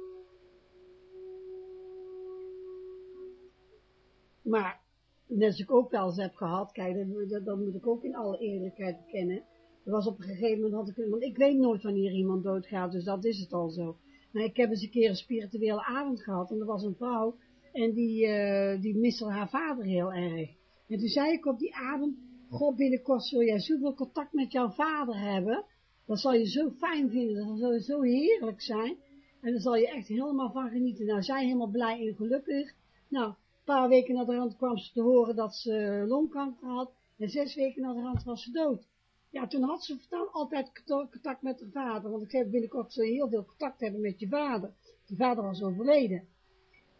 Maar, net als ik ook wel eens heb gehad, kijk, dat, dat, moet ik ook in alle eerlijkheid bekennen. Er was op een gegeven moment, had ik, want ik weet nooit wanneer iemand doodgaat, dus dat is het al zo. Maar ik heb eens een keer een spirituele avond gehad, en er was een vrouw, en die, uh, die miste haar vader heel erg. En toen zei ik op die avond, God, binnenkort zul jij zoveel contact met jouw vader hebben, dat zal je zo fijn vinden, dat zal zo heerlijk zijn, en daar zal je echt helemaal van genieten. Nou, zij helemaal blij en gelukkig. Nou, een paar weken na de rand kwam ze te horen dat ze longkanker had, en zes weken na de rand was ze dood. Ja, toen had ze dan altijd contact met haar vader, want ik zei binnenkort zul je heel veel contact hebben met je vader. Die vader was overleden.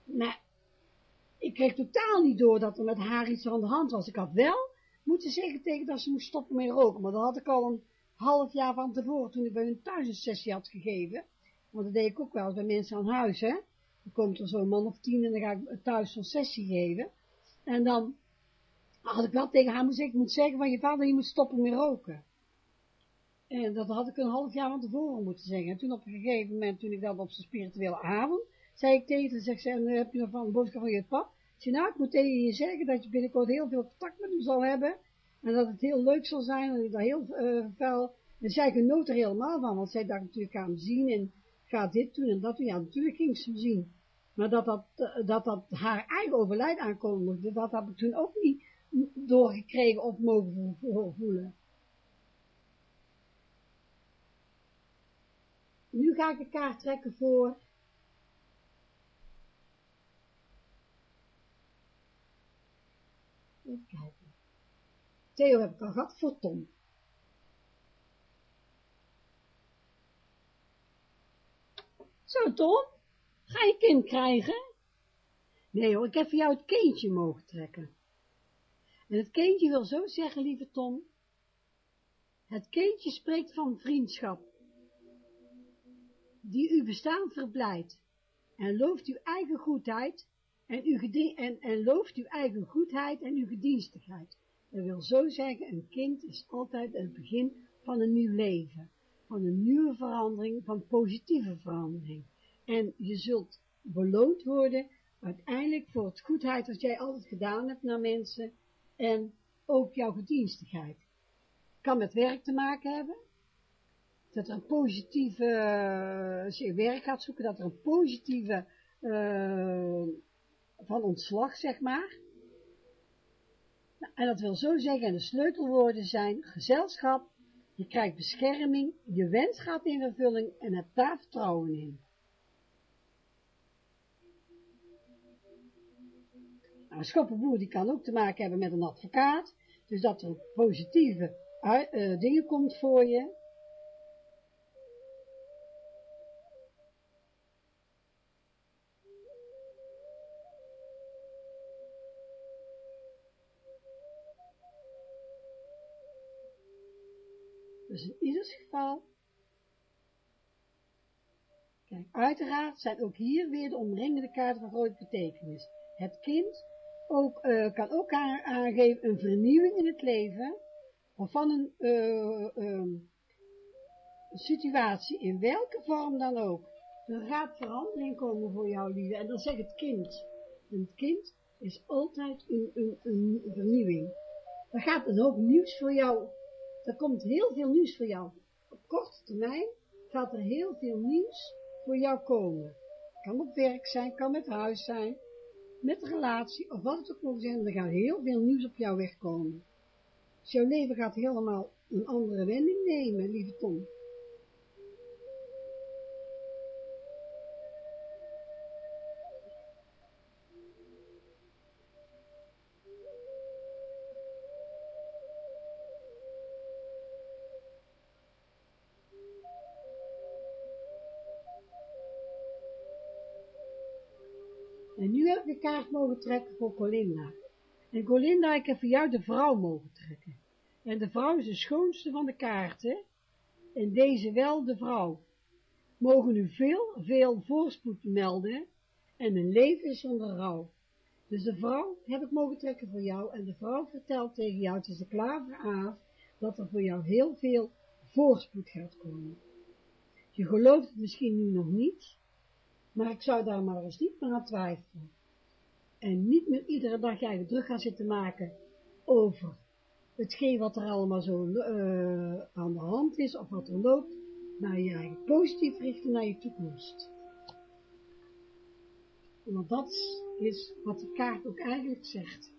Maar ik kreeg totaal niet door dat er met haar iets aan de hand was. Ik had wel moeten zeggen tegen dat ze moest stoppen met roken, maar dat had ik al een half jaar van tevoren, toen ik bij hun thuis een sessie had gegeven. Want dat deed ik ook wel bij mensen aan huis, hè. Dan komt er zo'n man of tien en dan ga ik thuis zo'n sessie geven. En dan had ik wel tegen haar moeten ik moet zeggen van je vader, je moet stoppen met roken. En dat had ik een half jaar van tevoren moeten zeggen. En toen op een gegeven moment, toen ik dat op zijn spirituele avond, zei ik tegen haar, zeg ze, en heb je nog van boodschap van je pap? Ik zei, nou, ik moet tegen je zeggen dat je binnenkort heel veel contact met hem zal hebben. En dat het heel leuk zal zijn, en dat heel uh, fel. En zij genoot er helemaal van, want zij dacht natuurlijk aan zien en ga dit doen en dat doen. Ja, natuurlijk ging ze hem zien. Maar dat dat, dat, dat haar eigen overlijden aankondigde, dat heb ik toen ook niet doorgekregen of mogen voelen. Nu ga ik een kaart trekken voor Even kijken. Theo heb ik al gehad voor Tom. Zo Tom, ga je kind krijgen? Nee hoor, ik heb voor jou het kindje mogen trekken. En het kindje wil zo zeggen, lieve Tom, het kindje spreekt van vriendschap, die uw bestaan verblijdt, en looft uw eigen goedheid, en, uw en, en looft uw eigen goedheid en uw gedienstigheid. Dat wil zo zeggen, een kind is altijd het begin van een nieuw leven, van een nieuwe verandering, van positieve verandering. En je zult beloond worden uiteindelijk voor het goedheid wat jij altijd gedaan hebt naar mensen, en ook jouw gedienstigheid. Kan met werk te maken hebben, dat er een positieve, eh, als je werk gaat zoeken, dat er een positieve uh, van ontslag, zeg maar. En dat wil zo zeggen, en de sleutelwoorden zijn gezelschap, je krijgt bescherming, je wens gaat in vervulling en hebt daar vertrouwen in. Nou, een schoppenboer die kan ook te maken hebben met een advocaat, dus dat er positieve uh, dingen komt voor je. Geval, kijk, uiteraard zijn ook hier weer de omringende kaarten van grote betekenis. Het kind ook, uh, kan ook aangeven een vernieuwing in het leven, of van een uh, um, situatie, in welke vorm dan ook. Er gaat verandering komen voor jou, lieve, en dan zegt het kind. Het kind is altijd een, een, een vernieuwing. Er gaat een hoop nieuws voor jou, er komt heel veel nieuws voor jou. Korte termijn gaat er heel veel nieuws voor jou komen. Kan op werk zijn, kan met huis zijn, met relatie, of wat het ook mogen zijn, er gaat heel veel nieuws op jou wegkomen. Dus jouw leven gaat helemaal een andere wending nemen, lieve Tom. Kaart mogen trekken voor Colinda. En Colinda, ik heb voor jou de vrouw mogen trekken. En de vrouw is de schoonste van de kaarten. En deze wel de vrouw. Mogen u veel, veel voorspoed melden. En een leven zonder rouw. Dus de vrouw heb ik mogen trekken voor jou. En de vrouw vertelt tegen jou, het is de dat er voor jou heel veel voorspoed gaat komen. Je gelooft het misschien nu nog niet, maar ik zou daar maar eens niet meer aan twijfelen. En niet meer iedere dag jij druk gaan zitten maken over hetgeen wat er allemaal zo uh, aan de hand is, of wat er loopt, maar je positief richten naar je toekomst. Want dat is wat de kaart ook eigenlijk zegt.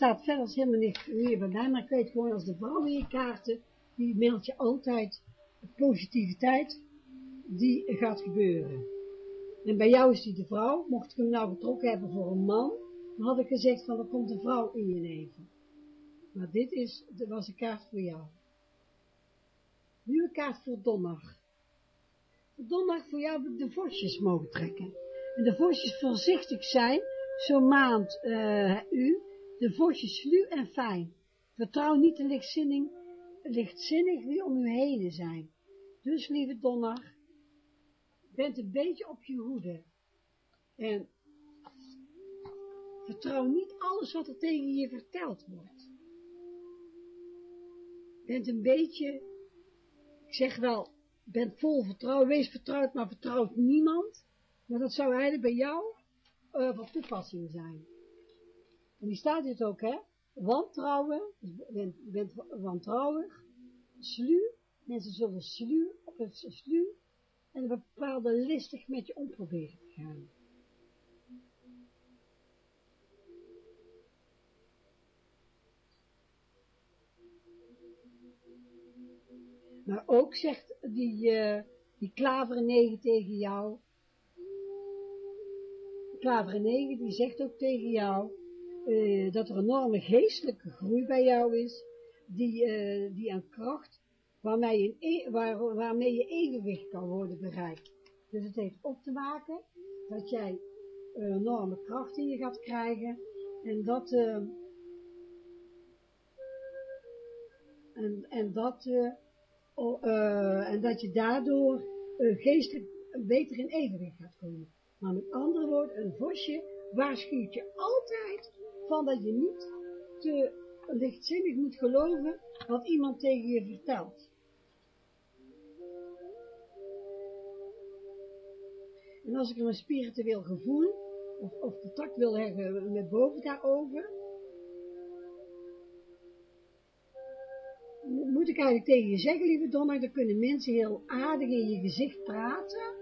Staat verder helemaal niks meer bij maar ik weet gewoon als de vrouw in je kaarten, die meldt je altijd positiviteit, die gaat gebeuren. En bij jou is die de vrouw, mocht ik hem nou getrokken hebben voor een man, dan had ik gezegd van er komt een vrouw in je leven. Maar dit is, was een kaart voor jou. Nu een kaart voor donderdag. Donderdag voor jou de vosjes mogen trekken. En de vosjes voorzichtig zijn, zo'n maand uh, u, de vosjes sluw en fijn. Vertrouw niet de lichtzinnig, lichtzinnig wie om u heen zijn. Dus, lieve Donner, bent een beetje op je hoede. En vertrouw niet alles wat er tegen je verteld wordt. Bent een beetje, ik zeg wel, bent vol vertrouwen, wees vertrouwd, maar vertrouwt niemand. Maar dat zou eigenlijk bij jou uh, van toepassing zijn. En die staat dit ook, hè. Wantrouwen, bent, bent wantrouwig, sluw, mensen zullen sluw, sluw en een bepaalde listig met je omproberen te gaan. Maar ook zegt die, uh, die klaveren 9 tegen jou, klaveren 9 die zegt ook tegen jou, uh, dat er een enorme geestelijke groei bij jou is, die, uh, die aan kracht, waarmee je, waar, waarmee je evenwicht kan worden bereikt. Dus het heeft op te maken dat jij een enorme kracht in je gaat krijgen en dat, uh, en, en dat, en dat je daardoor geestelijk beter in evenwicht gaat komen. Maar met andere woorden, een vosje waarschuwt je altijd van dat je niet te lichtzinnig moet geloven wat iemand tegen je vertelt. En als ik een spiritueel gevoel of, of contact wil hebben met boven daarover, moet ik eigenlijk tegen je zeggen, lieve Donna, dan kunnen mensen heel aardig in je gezicht praten,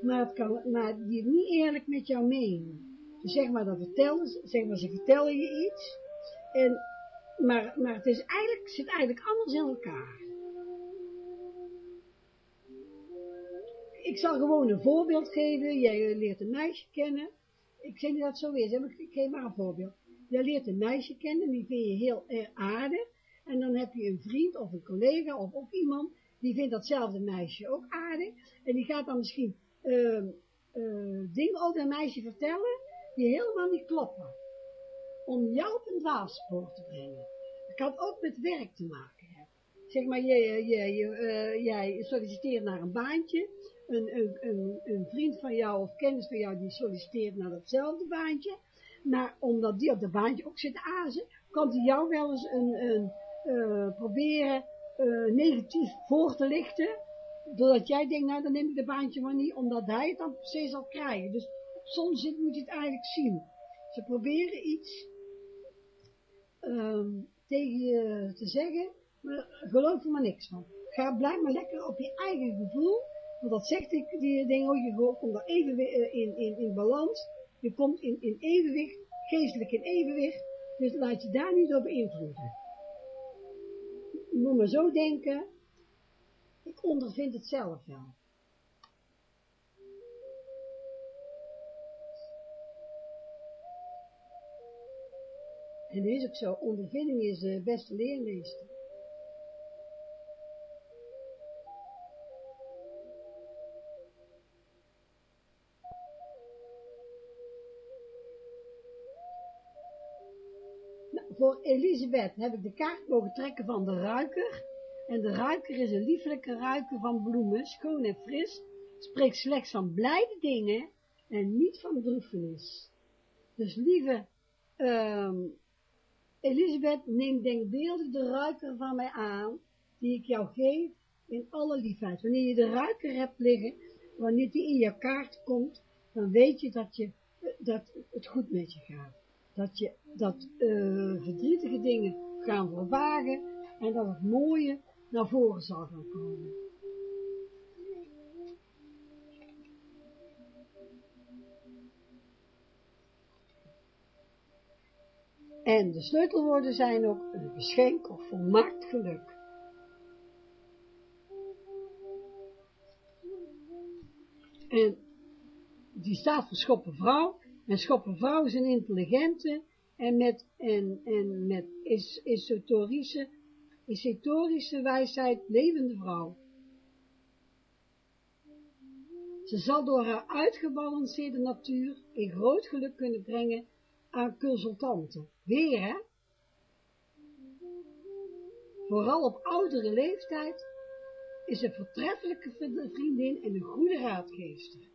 maar, het kan, maar die niet eerlijk met jou menen zeg maar, dan vertellen ze, zeg maar, ze vertellen je iets, en, maar, maar het is eigenlijk, zit eigenlijk anders in elkaar. Ik zal gewoon een voorbeeld geven, jij leert een meisje kennen, ik zeg niet dat zo is, maar ik geef maar een voorbeeld. Jij leert een meisje kennen, die vind je heel erg aardig, en dan heb je een vriend of een collega of ook iemand, die vindt datzelfde meisje ook aardig, en die gaat dan misschien uh, uh, dingen over een meisje vertellen, die helemaal niet kloppen. Om jou op een dwaalspoor te brengen. Het kan ook met werk te maken hebben. Zeg maar, jij, jij, uh, jij solliciteert naar een baantje. Een, een, een, een, vriend van jou of kennis van jou die solliciteert naar datzelfde baantje. Maar omdat die op dat baantje ook zit azen, kan die jou wel eens een, uh, proberen uh, negatief voor te lichten. Doordat jij denkt, nou dan neem ik de baantje maar niet, omdat hij het dan precies zal krijgen. Dus soms moet je het eigenlijk zien. Ze proberen iets um, tegen je te zeggen, maar geloof er maar niks van. Ga, blijf maar lekker op je eigen gevoel, want dat zegt ik, die ding, oh, je komt daar even eh, in, in, in balans, je komt in, in evenwicht, geestelijk in evenwicht, dus laat je daar niet door beïnvloeden. Je moet maar zo denken, ik ondervind het zelf wel. En dat is ook zo, ondervinding is de beste leermeester. Nou, voor Elisabeth heb ik de kaart mogen trekken van de ruiker. En de ruiker is een lieflijke ruiker van bloemen, schoon en fris, spreekt slechts van blijde dingen en niet van droefenis. Dus lieve um, Elisabeth, neem denkbeeldig de ruiker van mij aan, die ik jou geef in alle liefheid. Wanneer je de ruiker hebt liggen, wanneer die in je kaart komt, dan weet je dat, je, dat het goed met je gaat. Dat, je, dat uh, verdrietige dingen gaan vervagen en dat het mooie naar voren zal gaan komen. En de sleutelwoorden zijn ook een geschenk of volmaakt geluk. En die staat voor schoppenvrouw. En schoppenvrouw is een intelligente en met, en, en met is, esoterische, esoterische wijsheid levende vrouw. Ze zal door haar uitgebalanceerde natuur een groot geluk kunnen brengen aan consultanten. Weer, hè? Vooral op oudere leeftijd is een vertreffelijke vriendin en een goede raadgever,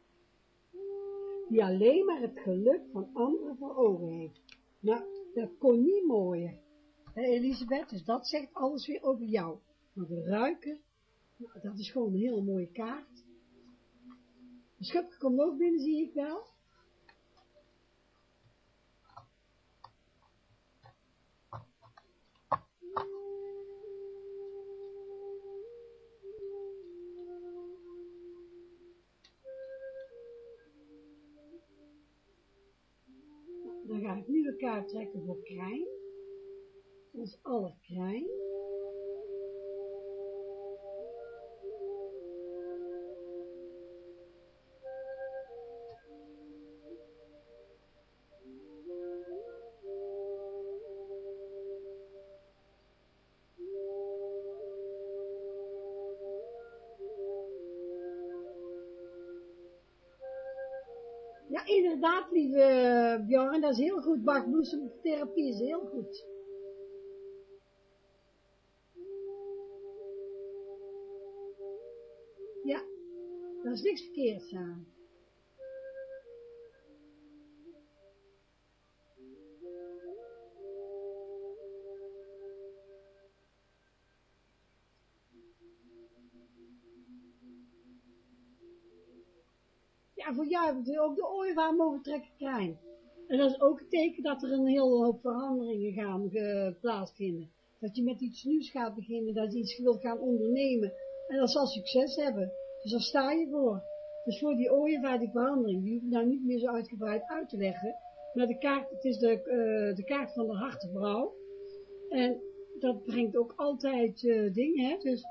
die alleen maar het geluk van anderen voor ogen heeft. Nou, dat kon niet mooier. Hè, Elisabeth, dus dat zegt alles weer over jou. Maar de ruiker, nou, dat is gewoon een hele mooie kaart. De schupje komt ook binnen, zie ik wel. Kaart trekken voor Krijn. Dat is alle Krijn. Dat is heel goed. Bachbloesemtherapie is heel goed. Ja, daar is niks verkeerds aan. Ja, voor jou ook de ooievaar mogen trekken krijgen. En dat is ook een teken dat er een hele hoop veranderingen gaan plaatsvinden. Dat je met iets nieuws gaat beginnen, dat je iets wilt gaan ondernemen. En dat zal succes hebben. Dus daar sta je voor. Dus voor die ooievaar, die verandering, die hoef ik nou niet meer zo uitgebreid uit te leggen. Maar de kaart, het is de, uh, de kaart van de hartevrouw. En dat brengt ook altijd uh, dingen, hè. Dus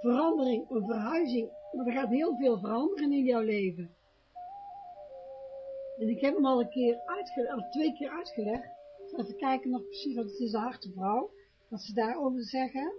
verandering, een verhuizing. Maar er gaat heel veel veranderen in jouw leven. En ik heb hem al een keer uitgelegd, twee keer uitgelegd. Even kijken nog precies, wat het is de hartevrouw. Wat ze daarover zeggen.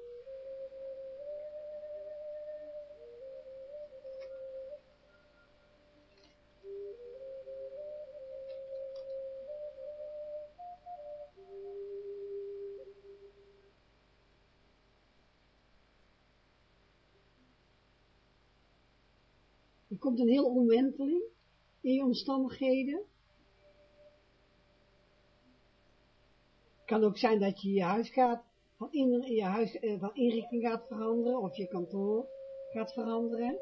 Er komt een heel omwenteling in omstandigheden. Het kan ook zijn dat je je huis gaat, van, in, je huis, eh, van inrichting gaat veranderen, of je kantoor gaat veranderen.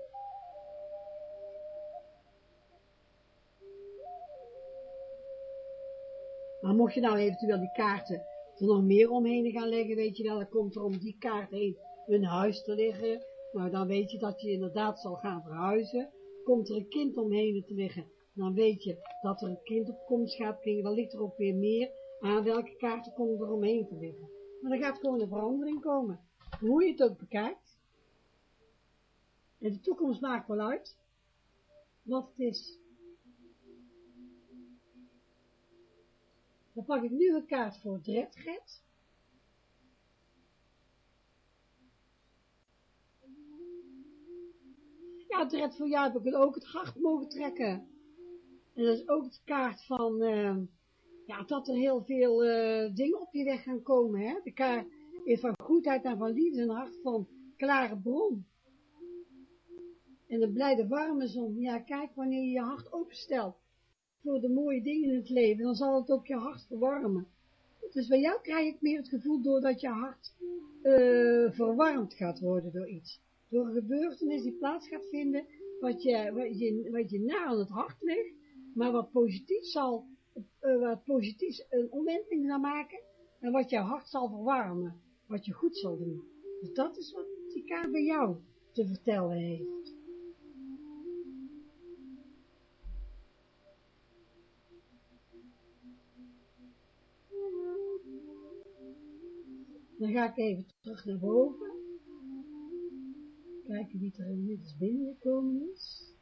Maar mocht je nou eventueel die kaarten er nog meer omheen gaan leggen, weet je wel, dan komt er om die kaart heen een huis te liggen. Nou, dan weet je dat je inderdaad zal gaan verhuizen komt er een kind omheen te liggen, dan weet je dat er een kind op komst gaat brengen, dan ligt er ook weer meer aan welke kaarten komen er omheen te liggen. Maar er gaat gewoon een verandering komen, hoe je het ook bekijkt. En de toekomst maakt wel uit wat het is. Dan pak ik nu een kaart voor Dredget. Ja, Dred voor jou heb ik ook het hart mogen trekken. En dat is ook de kaart van, uh, ja, dat er heel veel uh, dingen op je weg gaan komen, hè. De kaart is van goedheid en van liefde een hart van klare bron. En een blijde warme zon. Ja, kijk, wanneer je je hart openstelt voor de mooie dingen in het leven, dan zal het ook je hart verwarmen. Dus bij jou krijg ik meer het gevoel doordat je hart uh, verwarmd gaat worden door iets. Door een gebeurtenis die plaats gaat vinden, wat je, wat je, wat je na aan het hart ligt, maar wat positief zal, uh, wat positief een omwenteling zal maken, en wat jouw hart zal verwarmen, wat je goed zal doen. Dus dat is wat die kaart bij jou te vertellen heeft. Dan ga ik even terug naar boven. Kijken wie er inmiddels binnengekomen is.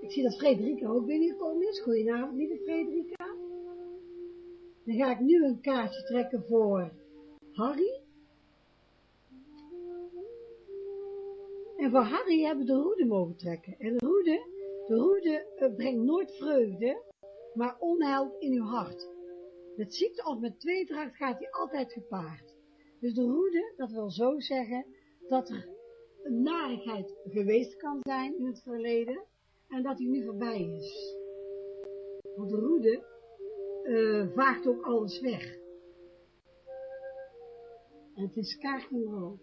Ik zie dat Frederika ook binnengekomen is. Goedenavond, lieve Frederika. Dan ga ik nu een kaartje trekken voor Harry. En voor Harry hebben we de roede mogen trekken. En de roede de roede eh, brengt nooit vreugde, maar onheil in uw hart. Met ziekte of met tweedracht gaat hij altijd gepaard. Dus de roede, dat wil zo zeggen, dat er een narigheid geweest kan zijn in het verleden, en dat die nu voorbij is. Want de roede uh, vaagt ook alles weg. En het is kaart nummer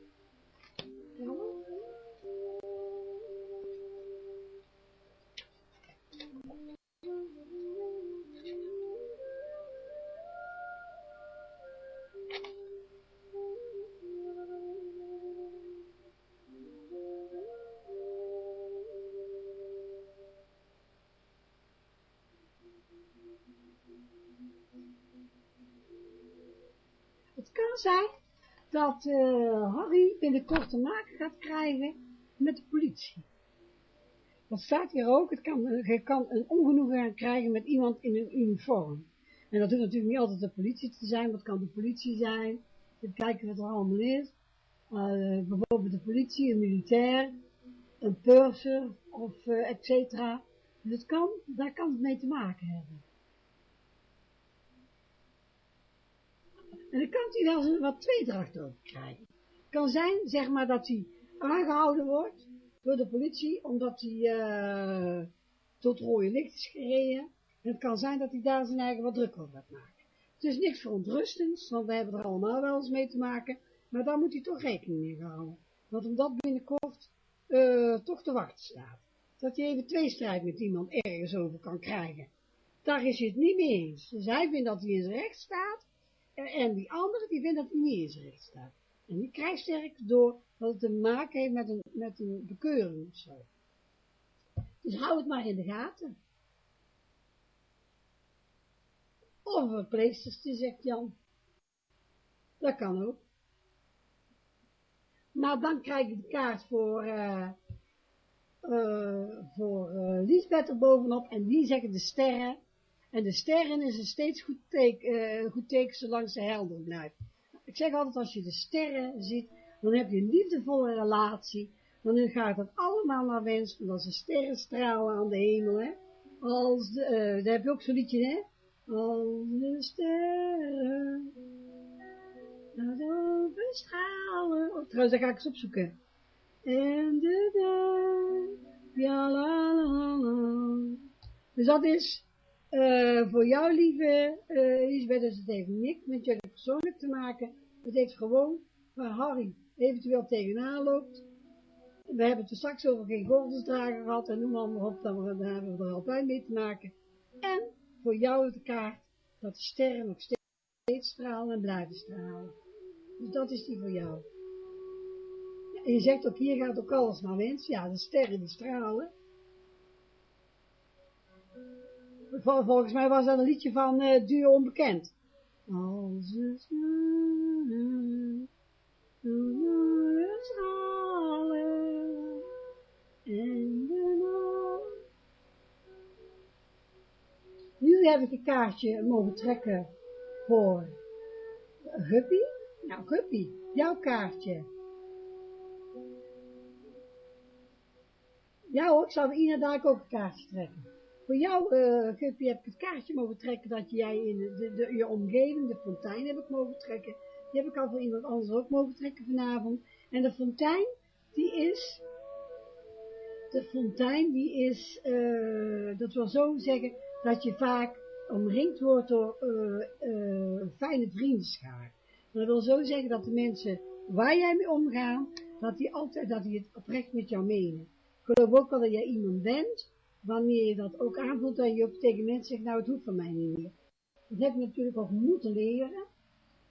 dat uh, Harry binnenkort te maken gaat krijgen met de politie. Dat staat hier ook, het kan, je kan een ongenoegen krijgen met iemand in een uniform. En dat hoeft natuurlijk niet altijd de politie te zijn, dat kan de politie zijn, even kijken wat er allemaal is. Uh, bijvoorbeeld de politie, een militair, een purser, of uh, et cetera. Dus het kan, daar kan het mee te maken hebben. En dan kan hij wel eens wat tweedracht over krijgen. Kan zijn, zeg maar, dat hij aangehouden wordt door de politie, omdat hij uh, tot rode licht is gereden. En het kan zijn dat hij daar zijn eigen wat druk over gaat maken. Het is niks verontrustends, want we hebben er allemaal wel eens mee te maken, maar daar moet hij toch rekening mee houden. Want omdat binnenkort uh, toch te wachten staat. Dat hij even twee strijd met iemand ergens over kan krijgen. Daar is hij het niet mee eens. Dus hij vindt dat hij in zijn recht staat, en die andere, die vindt dat hij niet recht staat. En die krijgt sterk door dat het te maken heeft met een, met een bekeuring of zo. Dus hou het maar in de gaten. Of een verpleegstertje, zegt Jan. Dat kan ook. Maar dan krijg je de kaart voor, uh, uh, voor uh, Liesbeth er bovenop en die zeggen de sterren en de sterren is een steeds goed teken, uh, goed teken zolang ze helder blijft. Ik zeg altijd, als je de sterren ziet, dan heb je een liefdevolle relatie. Dan gaat het allemaal naar wens, want als de sterren stralen aan de hemel, hè. Als de, uh, daar heb je ook zo'n liedje, hè. Als de sterren naar boven stralen. Oh, trouwens, daar ga ik eens opzoeken. En de dag, ja la la la. Dus dat is uh, voor jou, lieve uh, Elisabeth, is het even niks met jullie persoonlijk te maken. Het heeft gewoon waar Harry eventueel tegenaan loopt. We hebben het er straks over geen gordelsdrager gehad en noem maar op, dan hebben we er altijd mee te maken. En voor jou de kaart dat de sterren nog steeds stralen en blijven stralen. Dus dat is die voor jou. En je zegt ook, hier gaat ook alles naar wens. Ja, de sterren die stralen. Volgens mij was dat een liedje van uh, Duo Onbekend. Als het stralen en de. Nu heb ik een kaartje mogen trekken voor Guppy. Nou, Guppy, jouw kaartje. Ja hoor, ik zal Ina daar ook een kaartje trekken. Voor jou, uh, heb ik het kaartje mogen trekken dat jij in de, je omgeving, de fontein heb ik mogen trekken. Die heb ik al voor iemand anders ook mogen trekken vanavond. En de fontein, die is, de fontein, die is, uh, dat wil zo zeggen, dat je vaak omringd wordt door uh, fijne vriendenschaar. Dat wil zo zeggen dat de mensen waar jij mee omgaat, dat die altijd, dat die het oprecht met jou menen. Ik geloof ook wel dat jij iemand bent, wanneer je dat ook aanvoelt, dat je ook tegen mensen zegt, nou het hoeft van mij niet meer. Dat heb je natuurlijk ook moeten leren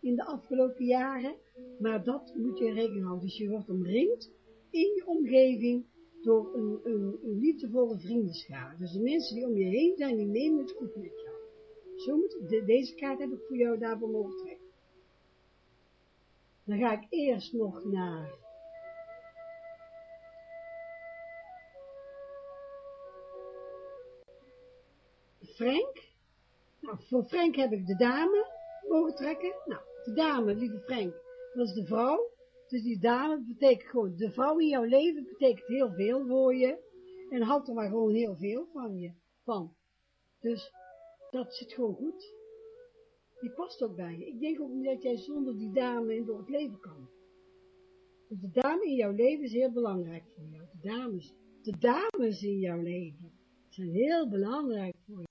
in de afgelopen jaren, maar dat moet je rekening houden. Dus je wordt omringd in je omgeving door een, een, liefdevolle vriendenschaar. Dus de mensen die om je heen zijn, die nemen het goed met jou. Zo moet, de, deze kaart heb ik voor jou daarvoor mogen trekken. Dan ga ik eerst nog naar Frank. Nou, voor Frank heb ik de dame mogen trekken. Nou, de dame, lieve Frank, dat is de vrouw. Dus die dame betekent gewoon, de vrouw in jouw leven betekent heel veel voor je. En houdt er maar gewoon heel veel van je, van. Dus, dat zit gewoon goed. Die past ook bij je. Ik denk ook niet dat jij zonder die dame door het leven kan. Dus de dame in jouw leven is heel belangrijk voor jou. De dames, de dames in jouw leven zijn heel belangrijk voor jou.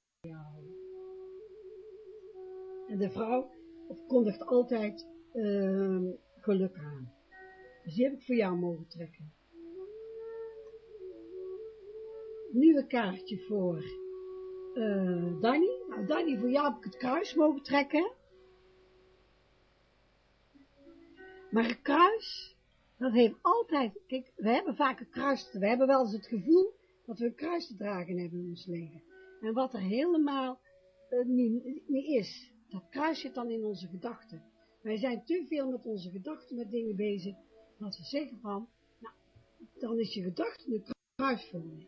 De vrouw kondigt altijd uh, geluk aan. Dus die heb ik voor jou mogen trekken. Nieuwe kaartje voor uh, Danny. Nou, Danny, voor jou heb ik het kruis mogen trekken. Maar een kruis, dat heeft altijd, kijk, we hebben vaak een kruis, we hebben wel eens het gevoel dat we een kruis te dragen hebben in ons leven. En wat er helemaal uh, niet, niet is, dat kruis zit dan in onze gedachten. Wij zijn te veel met onze gedachten met dingen bezig, dat we zeggen van, nou, dan is je gedachte een kruis voor me.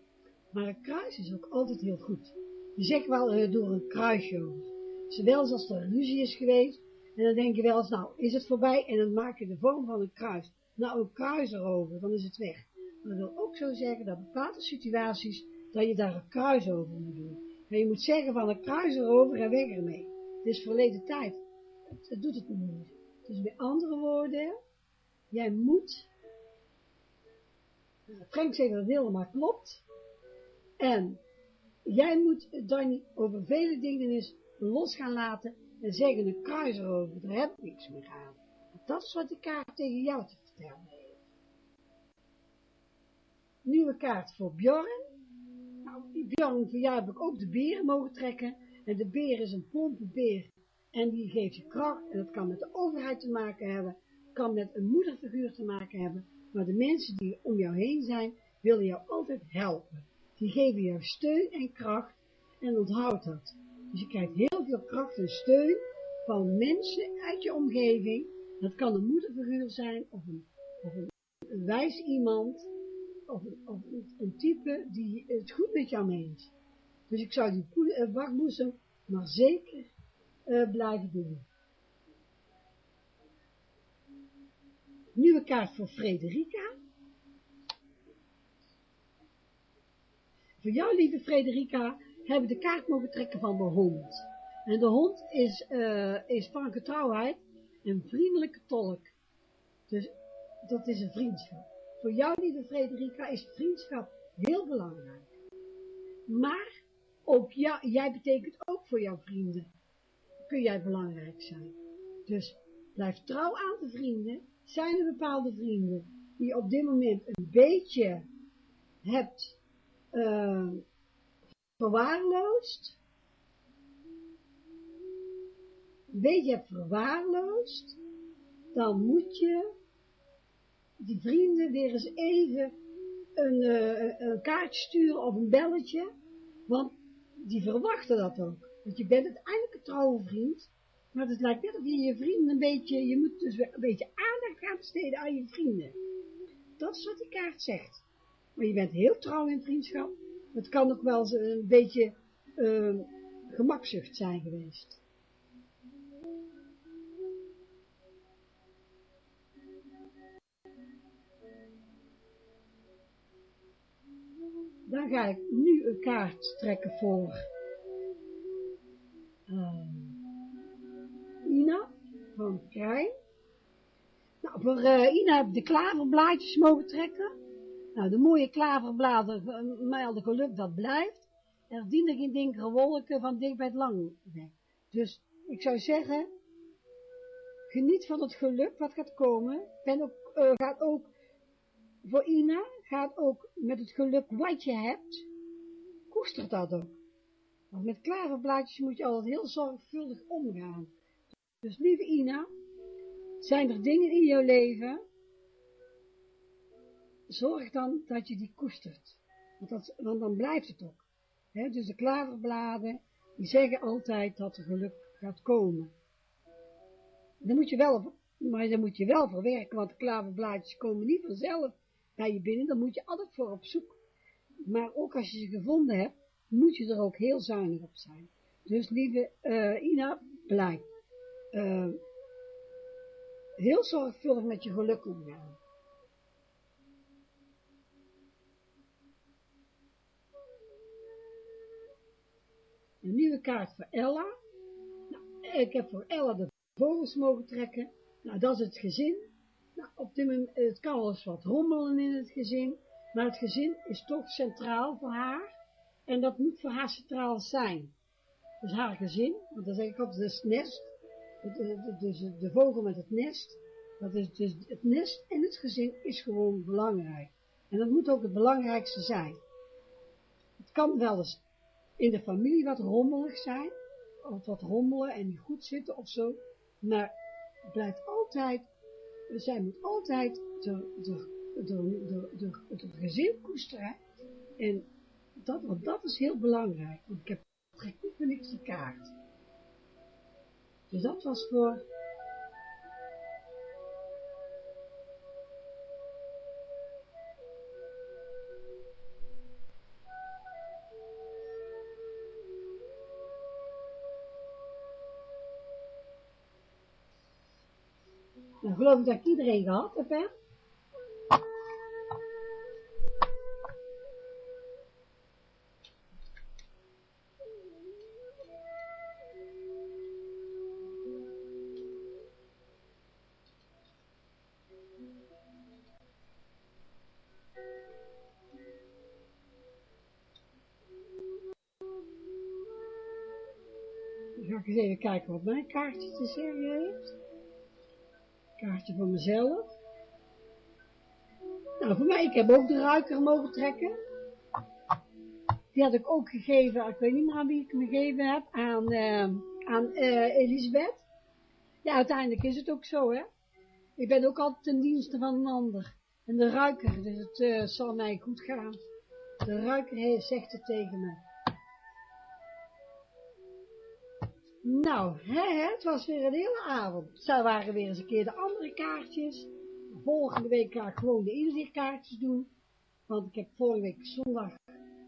Maar een kruis is ook altijd heel goed. Je zegt wel uh, door een kruisje over. Zowel als er ruzie is geweest, en dan denk je wel eens, nou, is het voorbij, en dan maak je de vorm van een kruis. Nou, een kruis erover, dan is het weg. Maar dat wil ook zo zeggen dat bepaalde situaties, dat je daar een kruis over moet doen. En je moet zeggen van een kruis erover en weg ermee. Het is verleden tijd. Het, doet het niet meer. Dus met andere woorden, jij moet, Frank zegt dat het helemaal klopt, en jij moet dan over vele dingen eens los gaan laten en zeggen een kruis erover, daar heb ik niks meer aan. Dat is wat die kaart tegen jou te vertellen heeft. Nieuwe kaart voor Bjorn. Voor jou heb ik ook de beren mogen trekken. En de beer is een pompenbeer. En die geeft je kracht. En dat kan met de overheid te maken hebben. Kan met een moederfiguur te maken hebben. Maar de mensen die om jou heen zijn, willen jou altijd helpen. Die geven jou steun en kracht. En onthoud dat. Dus je krijgt heel veel kracht en steun van mensen uit je omgeving. Dat kan een moederfiguur zijn of een, of een wijs iemand of, of een type die het goed met jou meent. Dus ik zou die uh, bakboezem maar zeker uh, blijven doen. Nieuwe kaart voor Frederica. Voor jou, lieve Frederica, hebben we de kaart mogen trekken van de hond. En de hond is, uh, is van getrouwheid een vriendelijke tolk. Dus dat is een vriendschap. Voor jou, lieve Frederica, is vriendschap heel belangrijk. Maar ook ja, jij betekent ook voor jouw vrienden. Kun jij belangrijk zijn. Dus blijf trouw aan de vrienden. Zijn er bepaalde vrienden die je op dit moment een beetje hebt uh, verwaarloosd. Een beetje hebt verwaarloosd. Dan moet je die vrienden weer eens even een, uh, een kaartje sturen of een belletje, want die verwachten dat ook. Want je bent uiteindelijk een trouwe vriend, maar het lijkt net of je je vrienden een beetje, je moet dus een beetje aandacht gaan besteden aan je vrienden. Dat is wat die kaart zegt. Maar je bent heel trouw in vriendschap. Het kan ook wel een beetje uh, gemakzucht zijn geweest. Ga ik nu een kaart trekken voor uh, Ina van Krijn. Nou, voor uh, Ina heb de klaverblaadjes mogen trekken. Nou, de mooie klaverbladen uh, melden geluk dat blijft. Er dienen geen dinkere wolken van dicht bij het lang weg. Dus ik zou zeggen, geniet van het geluk wat gaat komen. Ben ook, uh, gaat ook voor Ina, gaat ook met het geluk wat je hebt, koester dat ook. Want met klaverblaadjes moet je altijd heel zorgvuldig omgaan. Dus lieve Ina, zijn er dingen in jouw leven, zorg dan dat je die koestert. Want, dat, dan blijft het ook. Dus de klaverbladen, die zeggen altijd dat er geluk gaat komen. Dan moet je wel, maar dan moet je wel voor werken, want de klaverblaadjes komen niet vanzelf bij je binnen, dan moet je altijd voor op zoek. Maar ook als je ze gevonden hebt, moet je er ook heel zuinig op zijn. Dus lieve uh, Ina, blijf uh, heel zorgvuldig met je geluk omgaan. Een nieuwe kaart voor Ella. Nou, ik heb voor Ella de vogels mogen trekken. Nou, dat is het gezin. Nou, op dit moment, het kan wel eens wat rommelen in het gezin, maar het gezin is toch centraal voor haar. En dat moet voor haar centraal zijn. Dus haar gezin, want dan zeg ik altijd, het nest, dus de vogel met het nest, dat is dus het nest en het gezin is gewoon belangrijk. En dat moet ook het belangrijkste zijn. Het kan wel eens in de familie wat rommelig zijn, of wat rommelen en niet goed zitten of zo, maar het blijft altijd, zij moet altijd de, de, de, het gezin koesteren, en dat, want dat is heel belangrijk, want ik heb voor niks kaart. Dus dat was voor geloof ik dat iedereen gehad heb, ga ik eens even kijken wat mijn kaartje te zeggen heeft kaartje voor mezelf. Nou, voor mij, ik heb ook de ruiker mogen trekken. Die had ik ook gegeven, ik weet niet meer aan wie ik hem gegeven heb, aan, uh, aan uh, Elisabeth. Ja, uiteindelijk is het ook zo, hè. Ik ben ook altijd ten dienste van een ander. En de ruiker, dus het uh, zal mij goed gaan. De ruiker zegt het tegen me. Nou, hè, het was weer een hele avond. Zo waren weer eens een keer de andere kaartjes. Volgende week ga ik gewoon de inzichtkaartjes doen. Want ik heb vorige week zondag,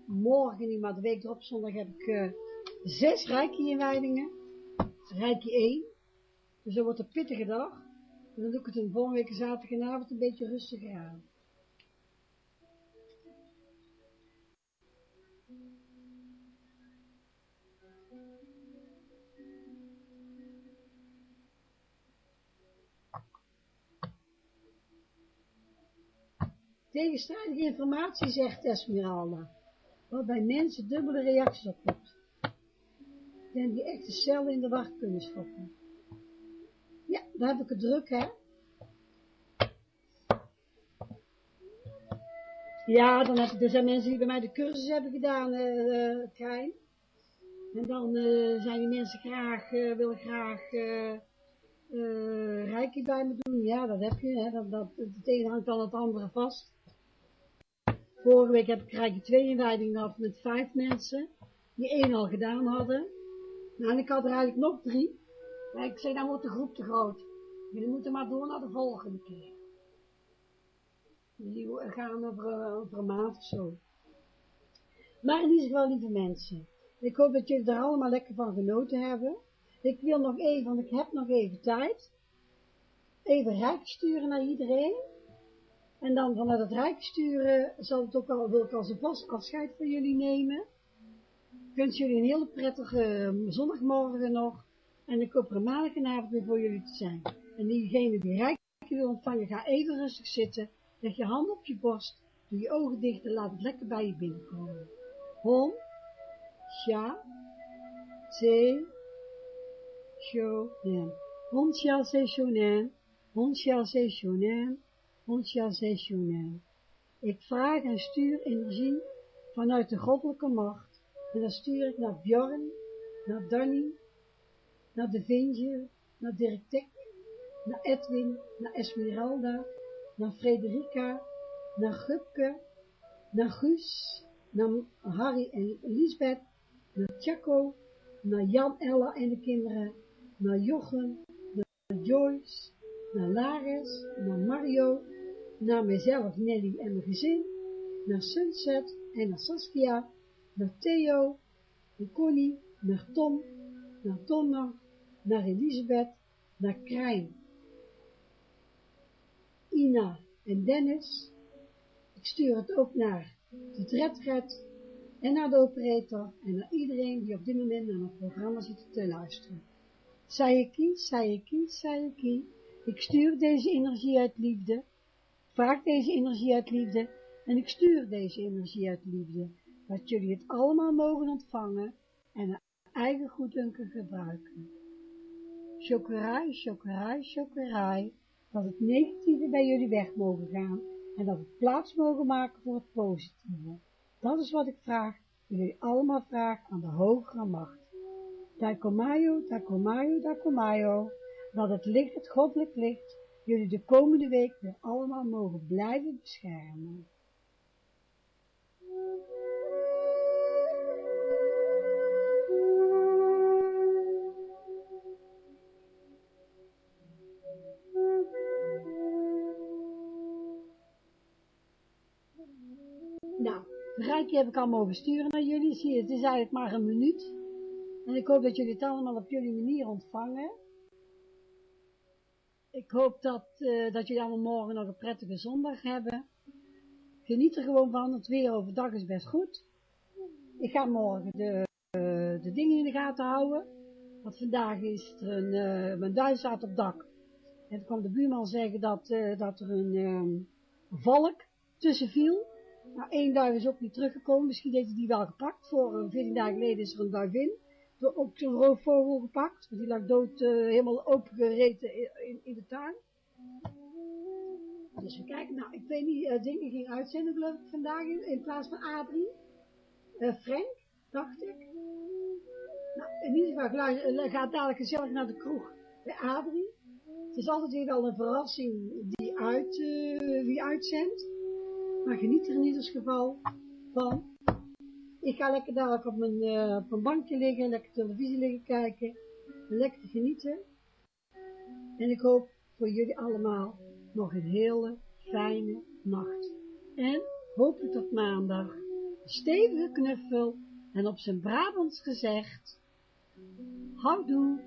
morgen niet, maar de week erop zondag heb ik uh, zes Reiki-inwijdingen. Reiki 1. Dus dat wordt een pittige dag. En dan doe ik het een volgende week zaterdagavond een beetje rustiger aan. Tegenstrijdige informatie, zegt Esmeralda, wat bij mensen dubbele reacties oproept. En die echte cellen in de wacht kunnen schoppen. Ja, daar heb ik het druk, hè. Ja, dan heb er zijn mensen die bij mij de cursus hebben gedaan, uh, uh, trein. En dan uh, zijn die mensen graag, willen graag reiki bij me doen. Ja, dat heb je, hè. Dat, dat, het ene hangt dan het andere vast. Vorige week heb ik Reiki twee inwijdingen gehad met vijf mensen, die één al gedaan hadden. Nou, en ik had er eigenlijk nog drie. Maar ik zei, dan wordt de groep te groot. Jullie moeten maar door naar de volgende keer. Die gaan over, over een maand of zo. Maar in ieder geval, lieve mensen. Ik hoop dat jullie er allemaal lekker van genoten hebben. Ik wil nog even, want ik heb nog even tijd. Even rijk sturen naar iedereen. En dan vanuit het Rijk sturen zal het ook al, wil ik als een vast afscheid van jullie nemen. Ik wens jullie een hele prettige ehm, zondagmorgen nog. En ik hoop er maandagavond weer voor jullie te zijn. En diegene die Rijk wil ontvangen, ga even rustig zitten. Leg je hand op je borst. Doe je ogen dicht en laat het lekker bij je binnenkomen. Hon, Sha, Se, Shonen. Hon, Sha, Se, Shonen. Hon, Sha, Se. Shonen. Ik vraag en stuur energie vanuit de goddelijke macht. En dan stuur ik naar Bjorn, naar Danny, naar De Vinge, naar Dirk Tek, naar Edwin, naar Esmeralda, naar Frederica, naar Gupke, naar Guus, naar Harry en Lisbeth, naar Tjako, naar Jan, Ella en de kinderen, naar Jochem, naar Joyce, naar Laris, naar Mario, naar mezelf, Nelly en mijn gezin, naar Sunset en naar Saskia, naar Theo, naar Connie, naar Tom, naar Donna, naar Elisabeth, naar Krijn, Ina en Dennis. Ik stuur het ook naar de Redred en naar de operator en naar iedereen die op dit moment naar het programma zit te luisteren. Sayaki, Sayaki, Sayaki. Ik stuur deze energie uit liefde, vraag deze energie uit liefde en ik stuur deze energie uit liefde, dat jullie het allemaal mogen ontvangen en naar eigen goeddunken gebruiken. Chokerai, chokerai, chokerai, dat het negatieve bij jullie weg mogen gaan en dat het plaats mogen maken voor het positieve. Dat is wat ik vraag, jullie allemaal vraag aan de hogere macht. Daikomayo, Daikomayo, Daikomayo, dat het licht, het goddelijk licht, jullie de komende week weer allemaal mogen blijven beschermen. Nou, de rijkje heb ik al mogen sturen naar jullie. Zie je, het is eigenlijk maar een minuut. En ik hoop dat jullie het allemaal op jullie manier ontvangen. Ik hoop dat, uh, dat jullie allemaal morgen nog een prettige zondag hebben. Geniet er gewoon van, het weer overdag is best goed. Ik ga morgen de, uh, de dingen in de gaten houden. Want vandaag is er een, uh, mijn duif staat op dak. En toen kwam de buurman zeggen dat, dat er een um, valk tussen viel. Nou, één duif is ook niet teruggekomen. Misschien heeft hij die wel gepakt. Voor 14 dagen geleden is er een duivin. Door ook zo'n roofvogel gepakt. Die lag dood, uh, helemaal opengereten in, in, de tuin. Dus we kijken. Nou, ik weet niet, uh, dingen ging uitzenden geloof ik vandaag in, in plaats van Adrie. Uh, Frank, dacht ik. Nou, in ieder geval gaat dadelijk gezellig naar de kroeg bij Adrie. Het is altijd weer wel een verrassing die uit, wie uitzendt. Maar geniet er in ieder geval van. Ik ga lekker dadelijk op mijn, uh, op mijn bankje liggen, lekker televisie liggen kijken. Lekker genieten. En ik hoop voor jullie allemaal nog een hele fijne nacht. En hopelijk tot maandag. Stevige knuffel en op zijn Brabants gezegd. Houdoe.